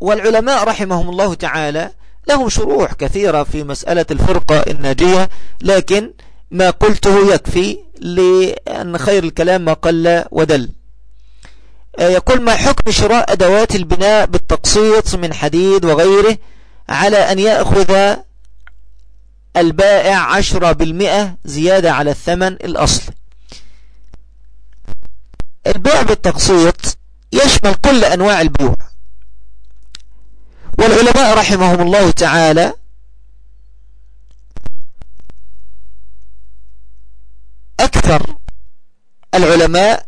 والعلماء رحمهم الله تعالى لهم شروح كثيرة في مسألة الفرقة الناجية لكن ما قلته يكفي لأن خير الكلام ما قل ودل. آه، يقول ما حكم شراء أدوات البناء بالتقسيط من حديد وغيره على أن يأخذ البائع عشرة بالمئة زيادة على الثمن الأصلي البيع بالتقسيط يشمل كل أنواع البيوع. والعلماء رحمهم الله تعالى أكثر العلماء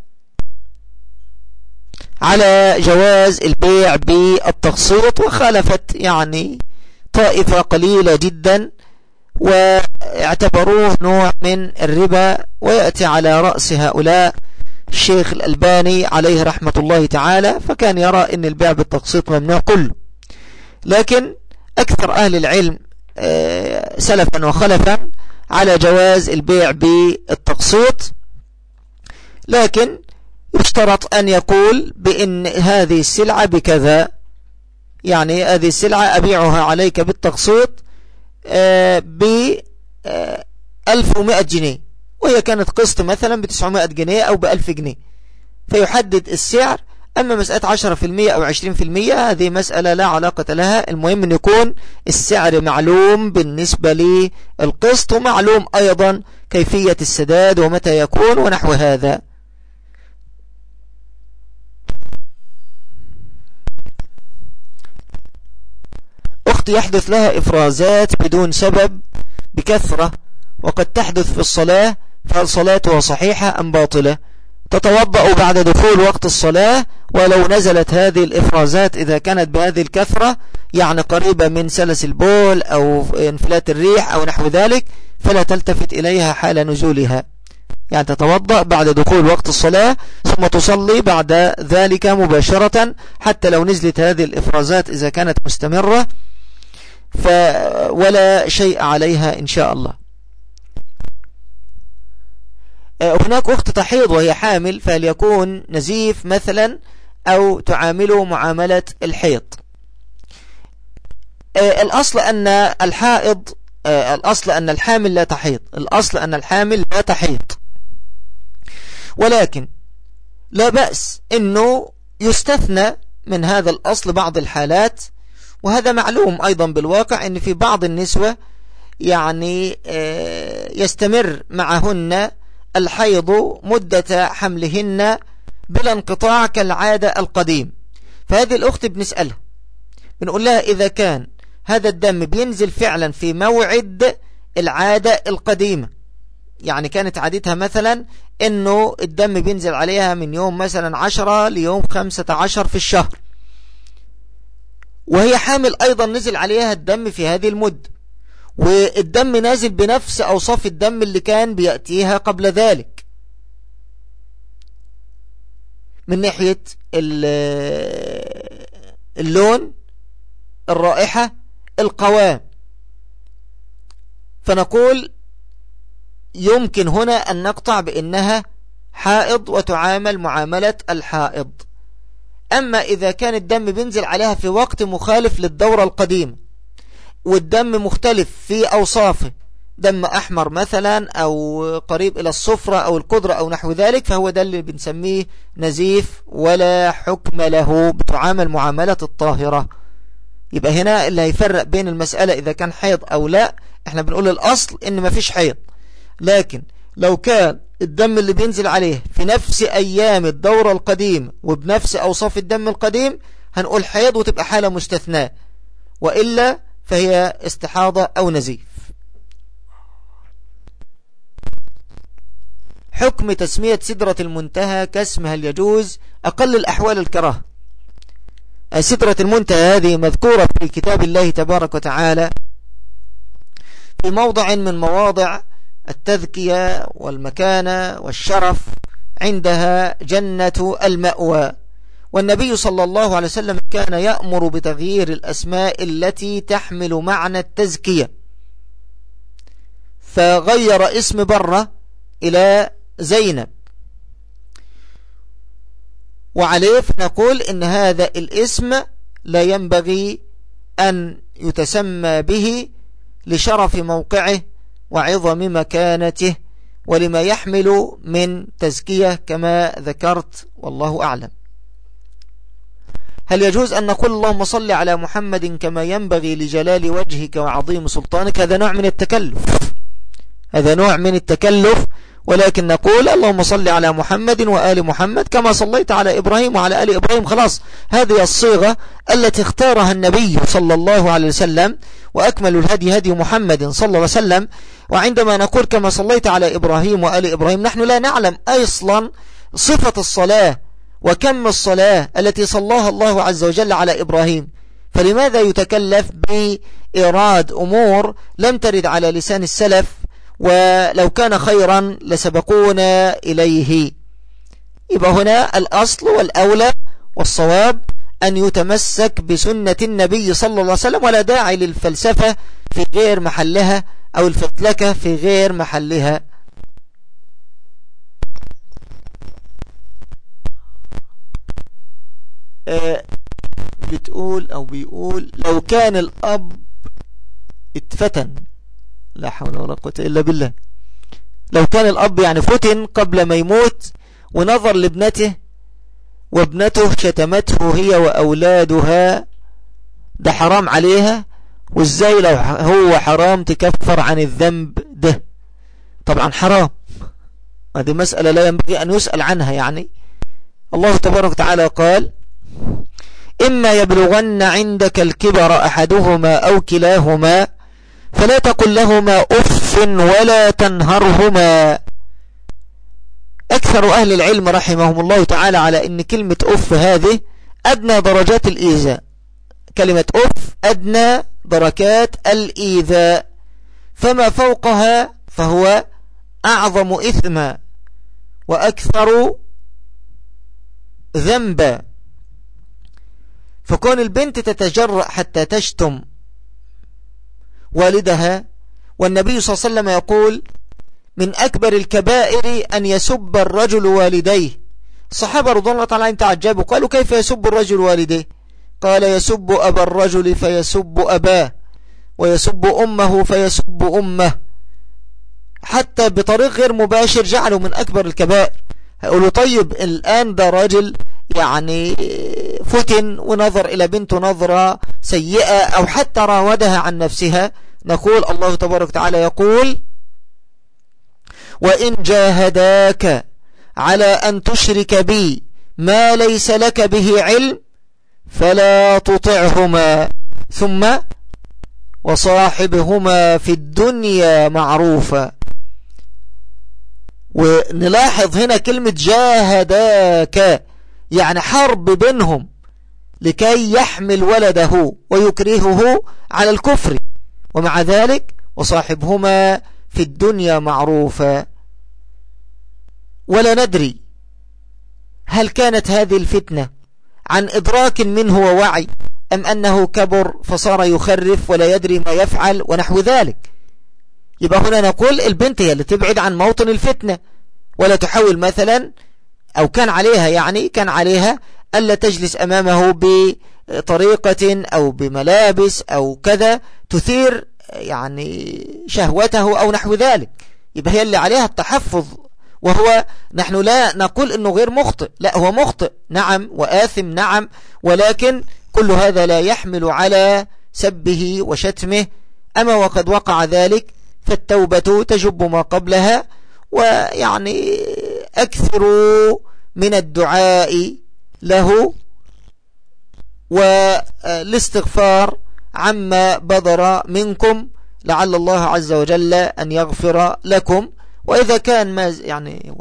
على جواز البيع بالتقسيط وخالفت يعني طائفة قليلة جدا واعتبروه نوع من الربا ويأتي على رأس هؤلاء الشيخ الألباني عليه رحمة الله تعالى فكان يرى أن البيع بالتقسيط ممنوع. كله لكن أكثر أهل العلم آه، سلفا وخلفا على جواز البيع بالتقسيط. لكن يشترط أن يقول بأن هذه السلعة بكذا. يعني هذه السلعة أبيعها عليك بالتقسيط آه، ب 1100 آه، جنيه. وهي كانت قسط مثلا ب 900 جنيه أو ب 1000 جنيه. فيحدد السعر أما مسألة 10% أو 20% هذه مسألة لا علاقة لها. المهم أن يكون السعر معلوم بالنسبة للقسط ومعلوم أيضا كيفية السداد ومتى يكون ونحو هذا. أخت يحدث لها إفرازات بدون سبب بكثرة وقد تحدث في الصلاة فهل صلاتها صحيحة أم باطلة؟ تتوضأ بعد دخول وقت الصلاة ولو نزلت هذه الإفرازات إذا كانت بهذه الكثرة يعني قريبة من سلس البول أو إنفلات الريح أو نحو ذلك فلا تلتفت إليها حال نزولها. يعني تتوضأ بعد دخول وقت الصلاة ثم تصلي بعد ذلك مباشرة حتى لو نزلت هذه الإفرازات إذا كانت مستمرة ولا شيء عليها إن شاء الله آه، هناك أخت تحيض وهي حامل فهل يكون نزيف مثلا أو تعامله معاملة الحيض. آه، الأصل أن الحائض آه، الأصل أن الحامل لا تحيض. الأصل أن الحامل لا تحيض. ولكن لا بأس أنه يستثنى من هذا الأصل بعض الحالات وهذا معلوم أيضا بالواقع أن في بعض النسوة يعني يستمر معهن الحيض مدة حملهن بلا انقطاع كالعادة القديم. فهذه الأخت بنسألها بنقول لها إذا كان هذا الدم بينزل فعلا في موعد العادة القديمة يعني كانت عادتها مثلا إنه الدم بينزل عليها من يوم مثلا عشرة ليوم خمسة عشر في الشهر. وهي حامل أيضا نزل عليها الدم في هذه المدة. والدم نازل بنفس أوصاف الدم اللي كان بيأتيها قبل ذلك. من ناحية اللون الرائحة القوام. فنقول يمكن هنا أن نقطع بأنها حائض وتعامل معاملة الحائض. أما إذا كان الدم بينزل عليها في وقت مخالف للدورة القديمة والدم مختلف في أوصافه. دم أحمر مثلا أو قريب إلى الصفرة أو القدرة أو نحو ذلك فهو ده اللي بنسميه نزيف ولا حكم له بتعامل معاملة الطاهرة. يبقى هنا اللي هيفرق بين المسألة إذا كان حيض أو لا إحنا بنقول الأصل إن ما فيش حيض. لكن لو كان الدم اللي بينزل عليه في نفس أيام الدورة القديم وبنفس أوصاف الدم القديم هنقول حيض وتبقى حالة مستثناء وإلا فهي استحاضة أو نزيف. حكم تسمية سدرة المنتهى كاسم هل يجوز أقل الأحوال الكراهة؟ سدرة المنتهى هذه مذكورة في كتاب الله تبارك وتعالى في موضع من مواضع التذكية والمكانة والشرف عندها جنة المأوى. والنبي صلى الله عليه وسلم كان يأمر بتغيير الأسماء التي تحمل معنى التزكية. فغير اسم برة إلى زينب. وعليه فنقول إن هذا الاسم لا ينبغي أن يتسمى به لشرف موقعه وعظم مكانته ولما يحمل من تزكية كما ذكرت والله أعلم. هل يجوز أن نقول اللهم صل على محمد كما ينبغي لجلال وجهك وعظيم سلطانك؟ هذا نوع من التكلف. هذا نوع من التكلف. ولكن نقول اللهم صل على محمد وآل محمد كما صليت على إبراهيم وعلى آل إبراهيم. خلاص هذه الصيغة التي اختارها النبي صلى الله عليه وسلم وأكمل الهدي هدي محمد صلى الله عليه وسلم. وعندما نقول كما صليت على إبراهيم وآل إبراهيم نحن لا نعلم أصلا صفة الصلاة وكم الصلاة التي صلاها الله عز وجل على إبراهيم. فلماذا يتكلف بإيراد أمور لم ترد على لسان السلف؟ ولو كان خيرا لسبقونا إليه. يبقى هنا الأصل والأولى والصواب أن يتمسك بسنة النبي صلى الله عليه وسلم ولا داعي للفلسفة في غير محلها أو الفتلكة في غير محلها. بتقول أو بيقول لو كان الأب اتفتن لا حول ولا قوة إلا بالله. لو كان الأب يعني فتن قبل ما يموت ونظر لابنته وابنته شتمته هي وأولادها ده حرام عليها؟ وإزاي لو هو حرام تكفر عن الذنب ده؟ طبعا حرام. هذه مسألة لا ينبغي أن يسأل عنها يعني. الله تبارك وتعالى قال إما يبلغن عندك الكبر أحدهما أو كلاهما فلا تقل لهما أف ولا تنهرهما. أكثر أهل العلم رحمهم الله تعالى على أن كلمة أف هذه أدنى درجات الإيذاء. كلمة أف أدنى دركات الإيذاء. فما فوقها فهو أعظم إثما وأكثر ذنبا. فكون البنت تتجرأ حتى تشتم والدها والنبي صلى الله عليه وسلم يقول من أكبر الكبائر أن يسب الرجل والديه. الصحابة رضوان الله تعالى تعجبوا قالوا كيف يسب الرجل والديه؟ قال يسب أبا الرجل فيسب أباه ويسب أمه فيسب أمه. حتى بطريق غير مباشر جعله من أكبر الكبائر. هيقولوا طيب الآن ده راجل يعني فتن ونظر إلى بنته نظرة سيئة أو حتى راودها عن نفسها. نقول الله تبارك وتعالى يقول وإن جاهداك على أن تشرك بي ما ليس لك به علم فلا تطعهما ثم وصاحبهما في الدنيا معروفا. ونلاحظ هنا كلمة جاهداك. يعني حرب بينهم لكي يحمل ولده ويكرهه على الكفر. ومع ذلك وصاحبهما في الدنيا معروفا. ولا ندري هل كانت هذه الفتنة عن إدراك منه ووعي أم أنه كبر فصار يخرف ولا يدري ما يفعل ونحو ذلك. يبقى هنا نقول البنت هي اللي تبعد عن موطن الفتنة ولا تحاول مثلا أو كان عليها يعني كان عليها ألا تجلس أمامه بطريقة أو بملابس أو كذا تثير يعني شهوته أو نحو ذلك. يبقى هي اللي عليها التحفظ وهو نحن لا نقول أنه غير مخطئ لا هو مخطئ. نعم وآثم نعم ولكن كل هذا لا يحمل على سبه وشتمه. أما وقد وقع ذلك فالتوبة تجب ما قبلها ويعني أكثروا من الدعاء له والاستغفار عما بدر منكم لعل الله عز وجل أن يغفر لكم. وإذا كان ما يعني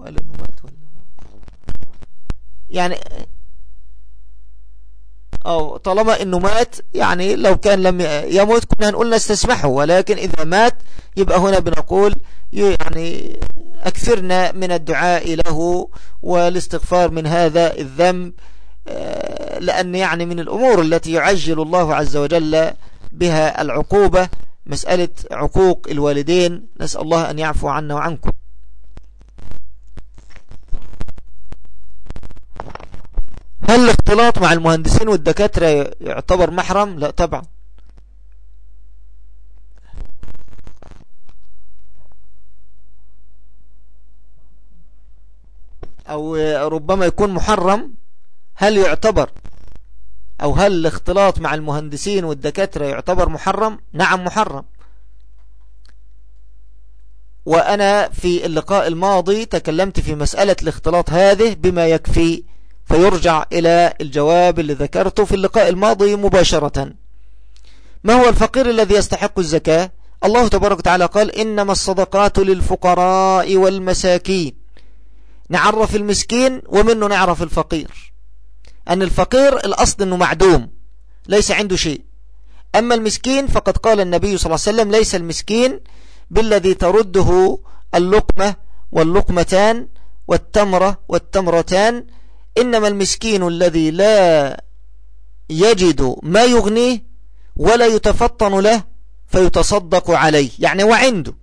يعني أو طالما أنه مات يعني لو كان لم يموت كنا نقول نستسمحه ولكن إذا مات يبقى هنا بنقول يعني أكثرنا من الدعاء له والاستغفار من هذا الذنب آه، لأن يعني من الأمور التي يعجل الله عز وجل بها العقوبة مسألة عقوق الوالدين. نسأل الله أن يعفو عنا وعنكم. هل الاختلاط مع المهندسين والدكاترة يعتبر محرم؟ لا طبعا. أو ربما يكون محرم هل يعتبر أو هل الاختلاط مع المهندسين والدكاترة يعتبر محرم؟ نعم محرم. وأنا في اللقاء الماضي تكلمت في مسألة الاختلاط هذه بما يكفي فيرجع إلى الجواب اللي ذكرته في اللقاء الماضي مباشرة. ما هو الفقير الذي يستحق الزكاة؟ الله تبارك وتعالى قال إنما الصدقات للفقراء والمساكين. نعرف المسكين ومنه نعرف الفقير. أن الفقير الأصل أنه معدوم ليس عنده شيء. أما المسكين فقد قال النبي صلى الله عليه وسلم ليس المسكين بالذي ترده اللقمة واللقمتان والتمرة والتمرتان إنما المسكين الذي لا يجد ما يغنيه ولا يتفطن له فيتصدق عليه. يعني وعنده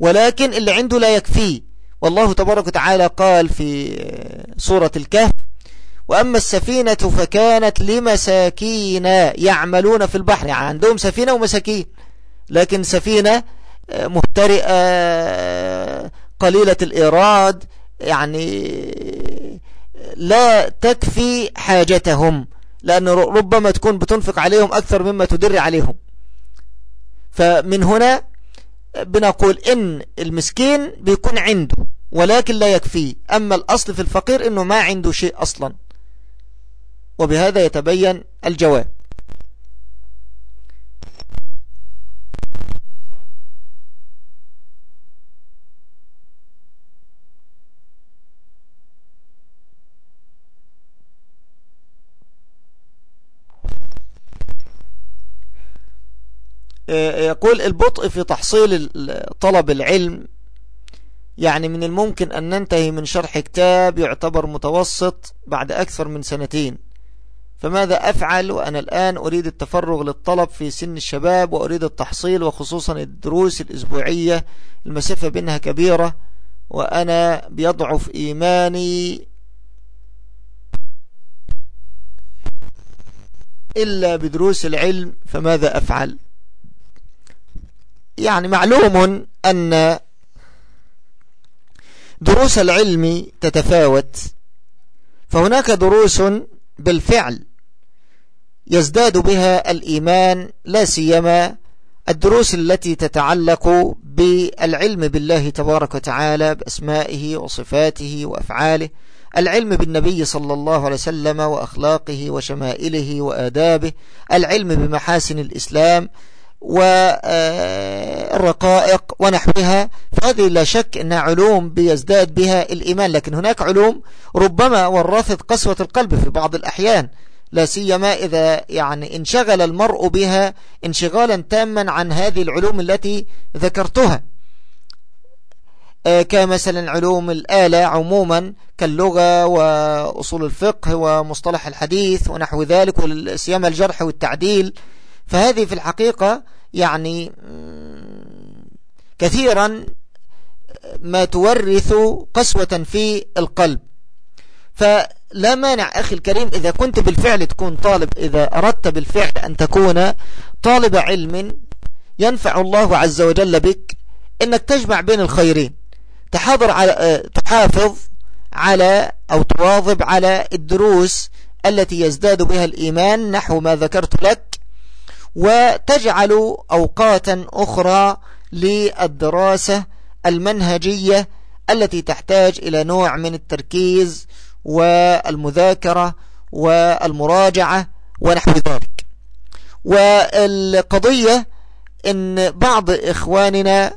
ولكن اللي عنده لا يكفيه. والله تبارك وتعالى قال في سورة الكهف وأما السفينة فكانت لمساكين يعملون في البحر. يعني عندهم سفينة ومساكين لكن سفينة مهترئة قليلة الإيراد يعني لا تكفي حاجتهم لأن ربما تكون بتنفق عليهم أكثر مما تدر عليهم. فمن هنا بنقول إن المسكين بيكون عنده ولكن لا يكفيه. أما الأصل في الفقير إنه ما عنده شيء أصلا. وبهذا يتبين الجواب. يقول البطء في تحصيل طلب العلم يعني من الممكن أن ننتهي من شرح كتاب يعتبر متوسط بعد أكثر من سنتين. فماذا أفعل وأنا الآن أريد التفرغ للطلب في سن الشباب وأريد التحصيل وخصوصا الدروس الأسبوعية المسافة بينها كبيرة وأنا بيضعف إيماني إلا بدروس العلم فماذا أفعل؟ يعني معلوم أن دروس العلم تتفاوت فهناك دروس بالفعل يزداد بها الإيمان لا سيما الدروس التي تتعلق بالعلم بالله تبارك وتعالى بأسمائه وصفاته وأفعاله العلم بالنبي صلى الله عليه وسلم وأخلاقه وشمائله وآدابه العلم بمحاسن الإسلام والرقائق ونحوها فهذه لا شك أنها علوم بيزداد بها الإيمان لكن هناك علوم ربما ورثت قسوة القلب في بعض الأحيان لا سيما إذا يعني انشغل المرء بها انشغالا تاما عن هذه العلوم التي ذكرتها. كمثلا علوم الآلة عموما كاللغة وأصول الفقه ومصطلح الحديث ونحو ذلك والسيما الجرح والتعديل فهذه في الحقيقة يعني كثيرا ما تورث قسوة في القلب. فلا مانع أخي الكريم إذا كنت بالفعل تكون طالب إذا أردت بالفعل أن تكون طالب علم ينفع الله عز وجل بك إنك تجمع بين الخيرين. تحاضر على تحافظ على أو تواظب على الدروس التي يزداد بها الإيمان نحو ما ذكرت لك وتجعل أوقاتا أخرى للدراسة المنهجية التي تحتاج إلى نوع من التركيز والمذاكرة والمراجعة ونحو ذلك. والقضية إن بعض إخواننا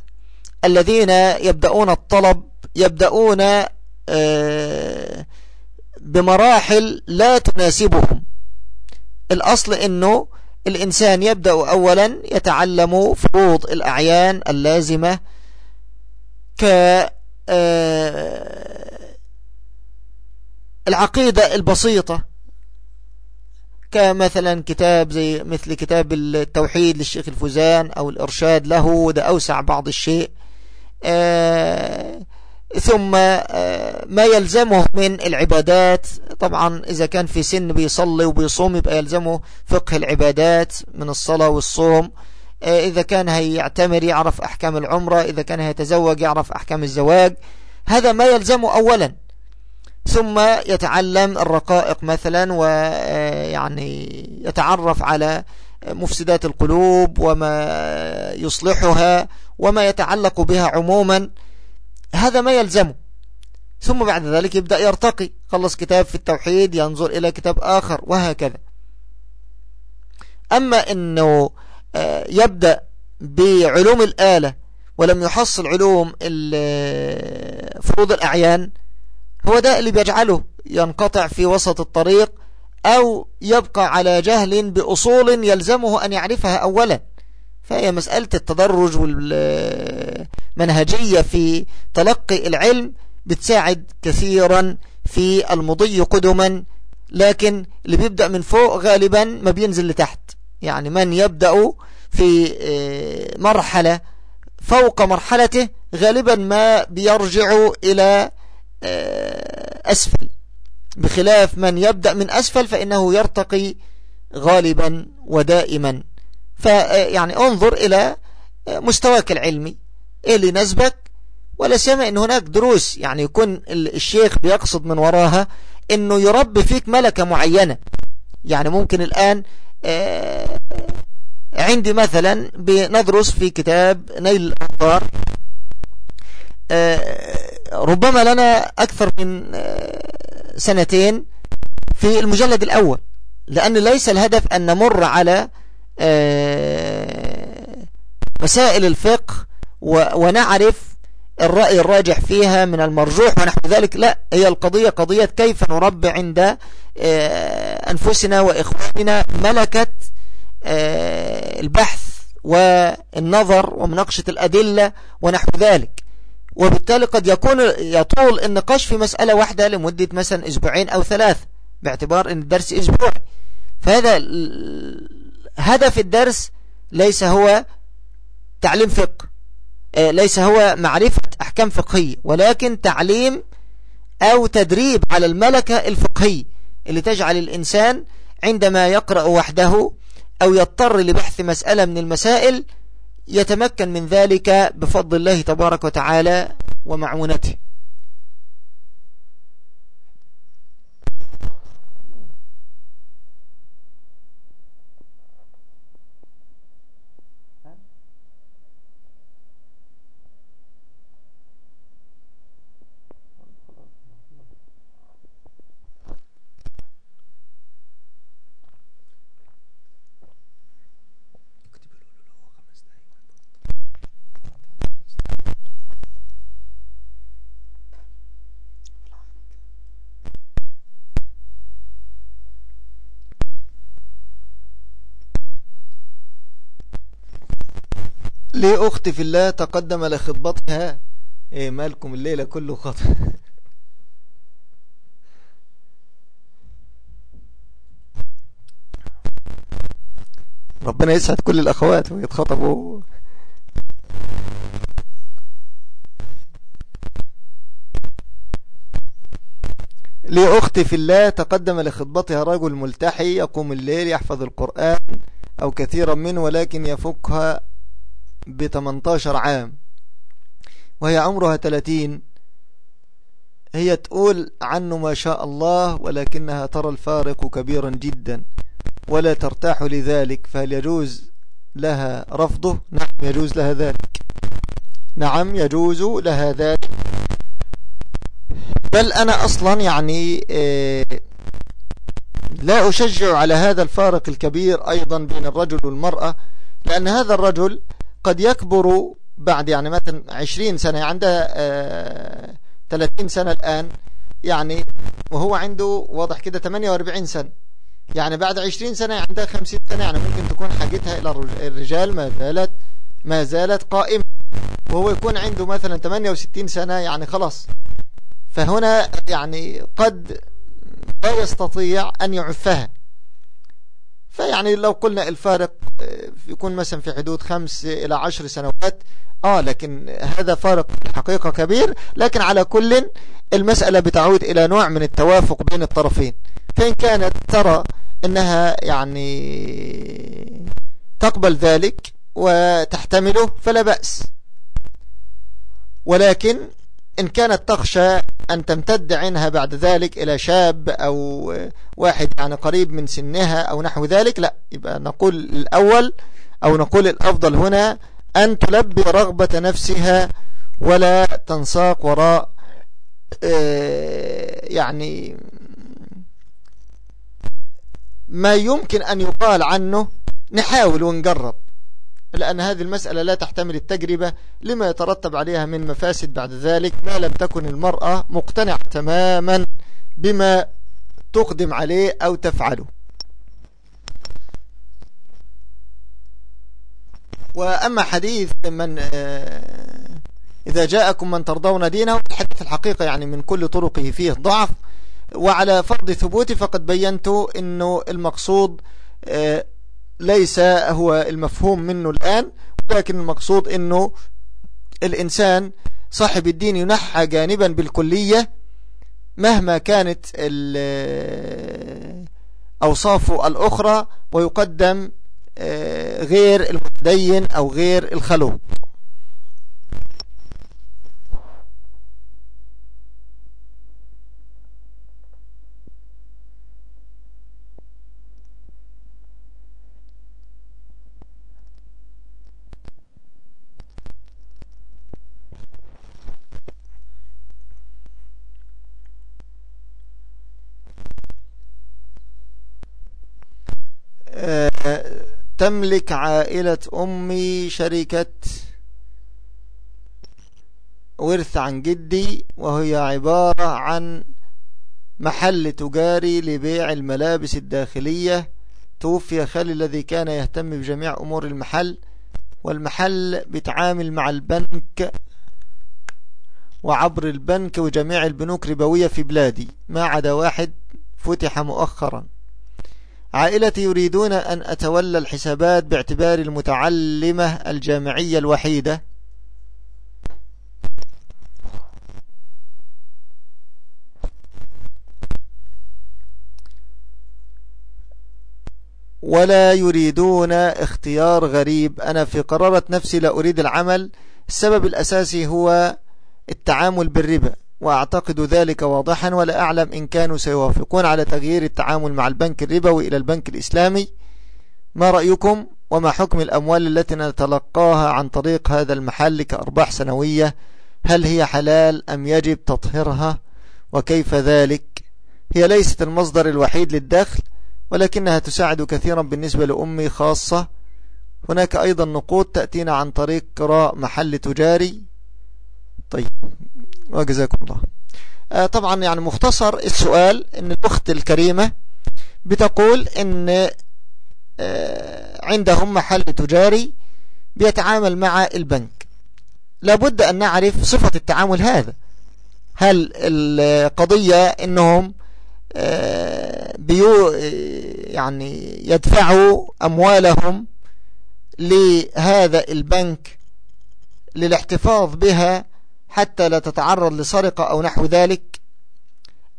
الذين يبدأون الطلب يبدأون آه، بمراحل لا تناسبهم. الأصل أنه الإنسان يبدأ أولا يتعلم فروض الأعيان اللازمة ك آه، العقيدة البسيطة كمثلا كتاب زي مثل كتاب التوحيد للشيخ الفوزان أو الإرشاد له وده أوسع بعض الشيء آه، ثم آه، ما يلزمه من العبادات. طبعا إذا كان في سن بيصلي وبيصوم يبقى يلزمه فقه العبادات من الصلاة والصوم. آه، إذا كان هيعتمر يعرف أحكام العمرة إذا كان هيتزوج يعرف أحكام الزواج. هذا ما يلزمه أولا. ثم يتعلم الرقائق مثلا ويعني آه، يتعرف على مفسدات القلوب وما يصلحها وما يتعلق بها عموما. هذا ما يلزمه. ثم بعد ذلك يبدأ يرتقي خلص كتاب في التوحيد ينظر إلى كتاب آخر وهكذا. أما أنه آه، يبدأ بعلوم الآلة ولم يحصل علوم فروض الأعيان هو ده اللي بيجعله ينقطع في وسط الطريق أو يبقى على جهل بأصول يلزمه أن يعرفها أولا. فهي مسألة التدرج والمنهجية في تلقي العلم بتساعد كثيرا في المضي قدما لكن اللي بيبدأ من فوق غالبا ما بينزل لتحت. يعني من يبدأ في آه، مرحلة فوق مرحلته غالبا ما بيرجع إلى آه، أسفل. بخلاف من يبدأ من أسفل فإنه يرتقي غالبا ودائما. فيعني انظر إلى مستواك العلمي. إيه اللي نسبك ولا سيما إن هناك دروس يعني يكون الشيخ بيقصد من وراها إنه يربي فيك ملكة معينة. يعني ممكن الآن آه، عندي مثلا بندرس في كتاب نيل الأخبار آه، ربما لنا أكثر من آه، سنتين في المجلد الأول لأن ليس الهدف أن نمر على مسائل الفقه ونعرف الرأي الراجح فيها من المرجوح ونحو ذلك. لا هي القضية قضية كيف نربي عند أنفسنا وإخواننا ملكة البحث والنظر ومناقشة الأدلة ونحو ذلك. وبالتالي قد يكون يطول النقاش في مسألة واحدة لمدة مثلا أسبوعين أو ثلاث باعتبار أن الدرس أسبوع فهذا هدف الدرس ليس هو تعليم فقه آه، ليس هو معرفة أحكام فقهية ولكن تعليم أو تدريب على الملكة الفقهية اللي تجعل الإنسان عندما يقرأ وحده أو يضطر لبحث مسألة من المسائل يتمكن من ذلك بفضل الله تبارك وتعالى ومعونته. أختي في الله تقدم لخطبتها. إيه مالكم الليلة كله خطب. ربنا يسعد كل الأخوات ويتخطبوا. لأختي في الله تقدم لخطبتها رجل ملتحي يقوم الليل يحفظ القرآن أو كثيرا منه ولكن يفكها ب 18 عام. وهي عمرها 30 هي تقول عنه ما شاء الله ولكنها ترى الفارق كبيرا جدا ولا ترتاح لذلك فهل يجوز لها رفضه؟ نعم يجوز لها ذلك. نعم يجوز لها ذلك. بل أنا أصلا يعني آه، لا أشجع على هذا الفارق الكبير أيضا بين الرجل والمرأة لأن هذا الرجل قد يكبر بعد يعني مثلا 20 سنة عنده آه 30 سنة الآن يعني وهو عنده واضح كده 48 سنة. يعني بعد 20 سنة عندها 50 سنة يعني ممكن تكون حاجتها إلى الرجال ما زالت ما زالت قائمة. وهو يكون عنده مثلا 68 سنة يعني خلاص. فهنا يعني قد لا يستطيع أن يعفها. فيعني لو قلنا الفارق آه، يكون مثلا في حدود خمس إلى عشر سنوات آه لكن هذا فارق الحقيقة كبير. لكن على كل المسألة بتعود إلى نوع من التوافق بين الطرفين. فإن كانت ترى أنها يعني تقبل ذلك وتحتمله فلا بأس. ولكن إن كانت تخشى أن تمتد عينها بعد ذلك إلى شاب أو واحد يعني قريب من سنها أو نحو ذلك لا يبقى نقول الأول أو نقول الأفضل هنا أن تلبي رغبة نفسها ولا تنساق وراء آه، يعني ما يمكن أن يقال عنه نحاول ونقرب لأن هذه المسألة لا تحتمل التجربة لما يترتب عليها من مفاسد بعد ذلك ما لم تكن المرأة مقتنعة تماما بما تقدم عليه أو تفعله. وأما حديث من آه، إذا جاءكم من ترضون دينه الحديث الحقيقة يعني من كل طرقه فيه ضعف. وعلى فرض ثبوتي فقد بينت أنه المقصود آه، ليس هو المفهوم منه الآن ولكن المقصود أنه الإنسان صاحب الدين ينحى جانبا بالكلية مهما كانت أوصافه الأخرى ويقدم آه، غير المتدين أو غير الخلو تملك عائلة أمي شركة ورث عن جدي وهي عبارة عن محل تجاري لبيع الملابس الداخلية. توفي خالي الذي كان يهتم بجميع أمور المحل والمحل بيتعامل مع البنك وعبر البنك وجميع البنوك ربوية في بلادي. ما عدا واحد فتح مؤخرا. عائلتي يريدون أن أتولى الحسابات باعتبار المتعلمة الجامعية الوحيدة. ولا يريدون اختيار غريب. أنا في قرارة نفسي لا أريد العمل. السبب الأساسي هو التعامل بالربا. وأعتقد ذلك واضحا ولا أعلم إن كانوا سيوافقون على تغيير التعامل مع البنك الربوي إلى البنك الإسلامي. ما رأيكم وما حكم الأموال التي نتلقاها عن طريق هذا المحل كأرباح سنوية؟ هل هي حلال أم يجب تطهيرها؟ وكيف ذلك؟ هي ليست المصدر الوحيد للدخل ولكنها تساعد كثيرا بالنسبة لأمي خاصة. هناك أيضا نقود تأتينا عن طريق قراء محل تجاري. طيب. وجزاكم الله. آه طبعا يعني مختصر السؤال إن الأخت الكريمة بتقول إن آه عندهم محل تجاري بيتعامل مع البنك. لابد أن نعرف صفة التعامل هذا. هل القضية إنهم آه بيو يعني يدفعوا أموالهم لهذا البنك للاحتفاظ بها حتى لا تتعرض لسرقة أو نحو ذلك؟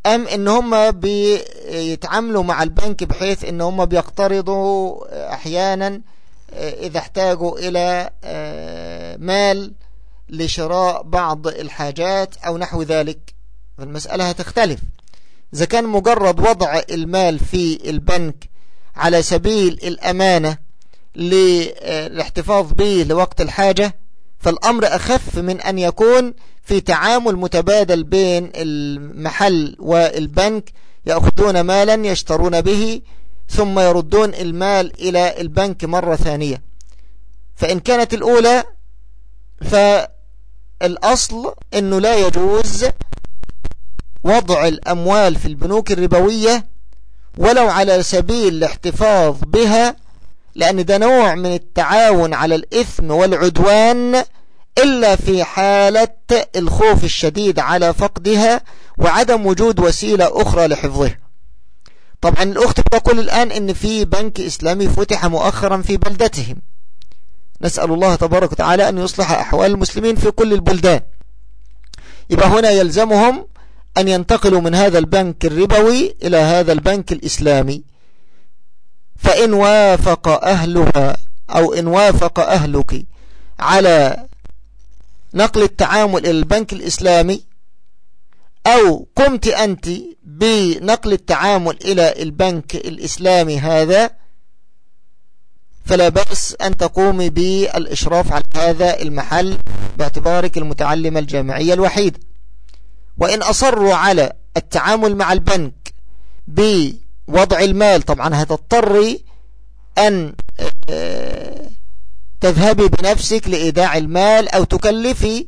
أم إن هم بيتعاملوا مع البنك بحيث إن هم بيقترضوا أحيانا إذا احتاجوا إلى آه، مال لشراء بعض الحاجات أو نحو ذلك؟ فالمسألة هتختلف. إذا كان مجرد وضع المال في البنك على سبيل الأمانة للاحتفاظ به لوقت الحاجة فالأمر أخف من أن يكون في تعامل متبادل بين المحل والبنك يأخذون مالا يشترون به ثم يردون المال إلى البنك مرة ثانية. فإن كانت الأولى فالأصل أنه لا يجوز وضع الأموال في البنوك الربوية ولو على سبيل الاحتفاظ بها لأن ده نوع من التعاون على الإثم والعدوان إلا في حالة الخوف الشديد على فقدها وعدم وجود وسيلة أخرى لحفظها طبعا الأخت تقول الآن إن في بنك إسلامي فتح مؤخرا في بلدتهم. نسأل الله تبارك وتعالى أن يصلح أحوال المسلمين في كل البلدان. يبقى هنا يلزمهم أن ينتقلوا من هذا البنك الربوي إلى هذا البنك الإسلامي. فإن وافق أهلها أو إن وافق أهلك على نقل التعامل إلى البنك الإسلامي أو قمت أنت بنقل التعامل إلى البنك الإسلامي هذا فلا بأس أن تقومي بالإشراف على هذا المحل باعتبارك المتعلمة الجامعية الوحيدة وإن أصروا على التعامل مع البنك بوضع المال. طبعا هتضطري أن آه، تذهبي بنفسك لإيداع المال أو تكلفي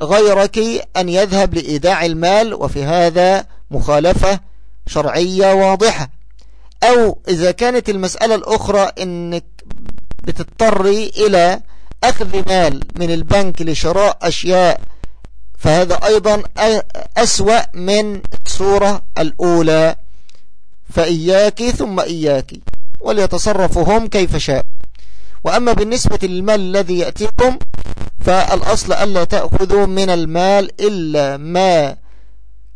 غيرك أن يذهب لإيداع المال وفي هذا مخالفة شرعية واضحة. أو إذا كانت المسألة الأخرى أنك بتضطري إلى أخذ مال من البنك لشراء أشياء فهذا أيضا أسوأ من الصورة الأولى. فإياك ثم إياك وليتصرفوا هم كيف شاء. وأما بالنسبة للمال الذي يأتيكم فالأصل ألا تأخذوا من المال إلا ما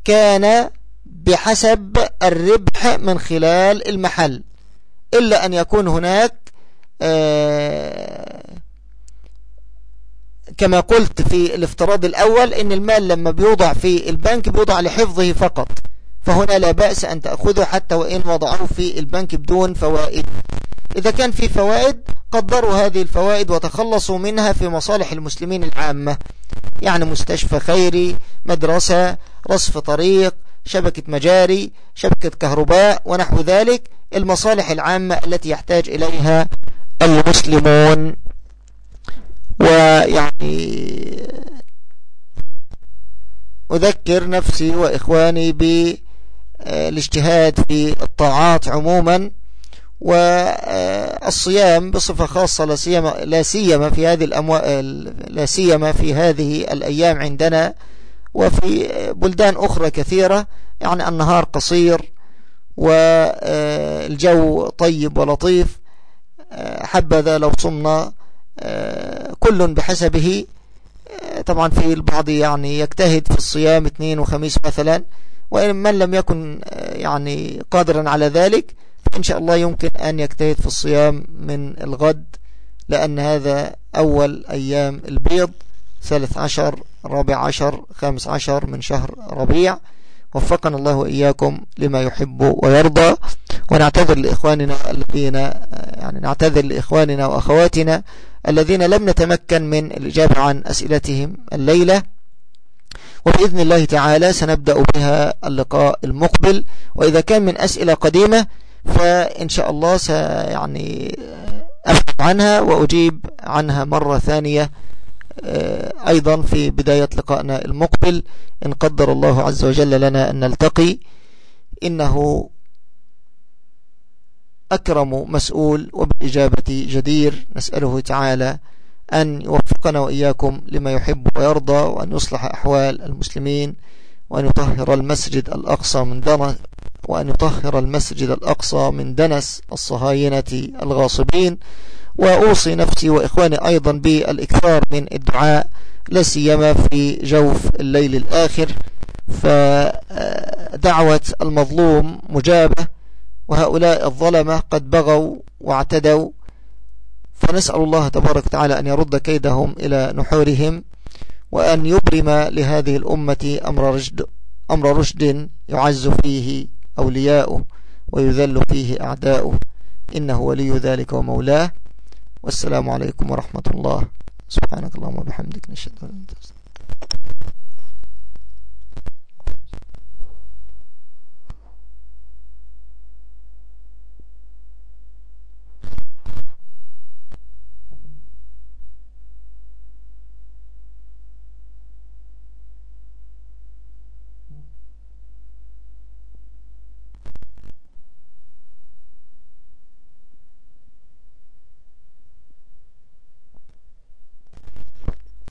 كان بحسب الربح من خلال المحل إلا أن يكون هناك آه، كما قلت في الافتراض الأول إن المال لما بيوضع في البنك بيوضع لحفظه فقط. فهنا لا بأس أن تأخذه حتى وإن وضعوه في البنك بدون فوائد. إذا كان في فوائد قدروا هذه الفوائد وتخلصوا منها في مصالح المسلمين العامة. يعني مستشفى خيري مدرسة رصف طريق شبكة مجاري شبكة كهرباء ونحو ذلك المصالح العامة التي يحتاج إليها المسلمون. ويعني أذكر نفسي وإخواني بالاجتهاد في الطاعات عموما والصيام بصفة خاصة لا سيما لا سيما في هذه الأموال لا سيما في هذه الأيام عندنا وفي بلدان أخرى كثيرة يعني النهار قصير والجو طيب ولطيف حبذا لو صمنا كل بحسبه. طبعا في البعض يعني يجتهد في الصيام اثنين وخميس مثلا وإن من لم يكن يعني قادرا على ذلك فإن شاء الله يمكن أن يجتهد في الصيام من الغد لأن هذا أول أيام البيض ثالث عشر رابع عشر خامس عشر من شهر ربيع. وفقنا الله وإياكم لما يحب ويرضى. ونعتذر لإخواننا الذين يعني نعتذر لإخواننا وأخواتنا الذين لم نتمكن من الإجابة عن أسئلتهم الليلة. وبإذن الله تعالى سنبدأ بها اللقاء المقبل. وإذا كان من أسئلة قديمة فإن شاء الله سيعني أبحث عنها وأجيب عنها مرة ثانية آه، أيضا في بداية لقائنا المقبل. إن قدر الله عز وجل لنا أن نلتقي. إنه أكرم مسؤول وبالإجابة جدير. نسأله تعالى أن يوفقنا وإياكم لما يحب ويرضى وأن يصلح أحوال المسلمين وأن يطهر المسجد الأقصى من دنس وأن يطهر المسجد الأقصى من دنس الصهاينة الغاصبين. وأوصي نفسي وإخواني أيضا بالإكثار من الدعاء لا سيما في جوف الليل الآخر. فدعوة المظلوم مجابة وهؤلاء الظلمة قد بغوا واعتدوا فنسأل الله تبارك وتعالى أن يرد كيدهم إلى نحورهم وأن يبرم لهذه الأمة أمر رشد, أمر رشد يعز فيه أولياؤه ويذل فيه أعداؤه. إنه ولي ذلك ومولاه. والسلام عليكم ورحمة الله. سبحانك اللهم وبحمدك. نشهد أن لا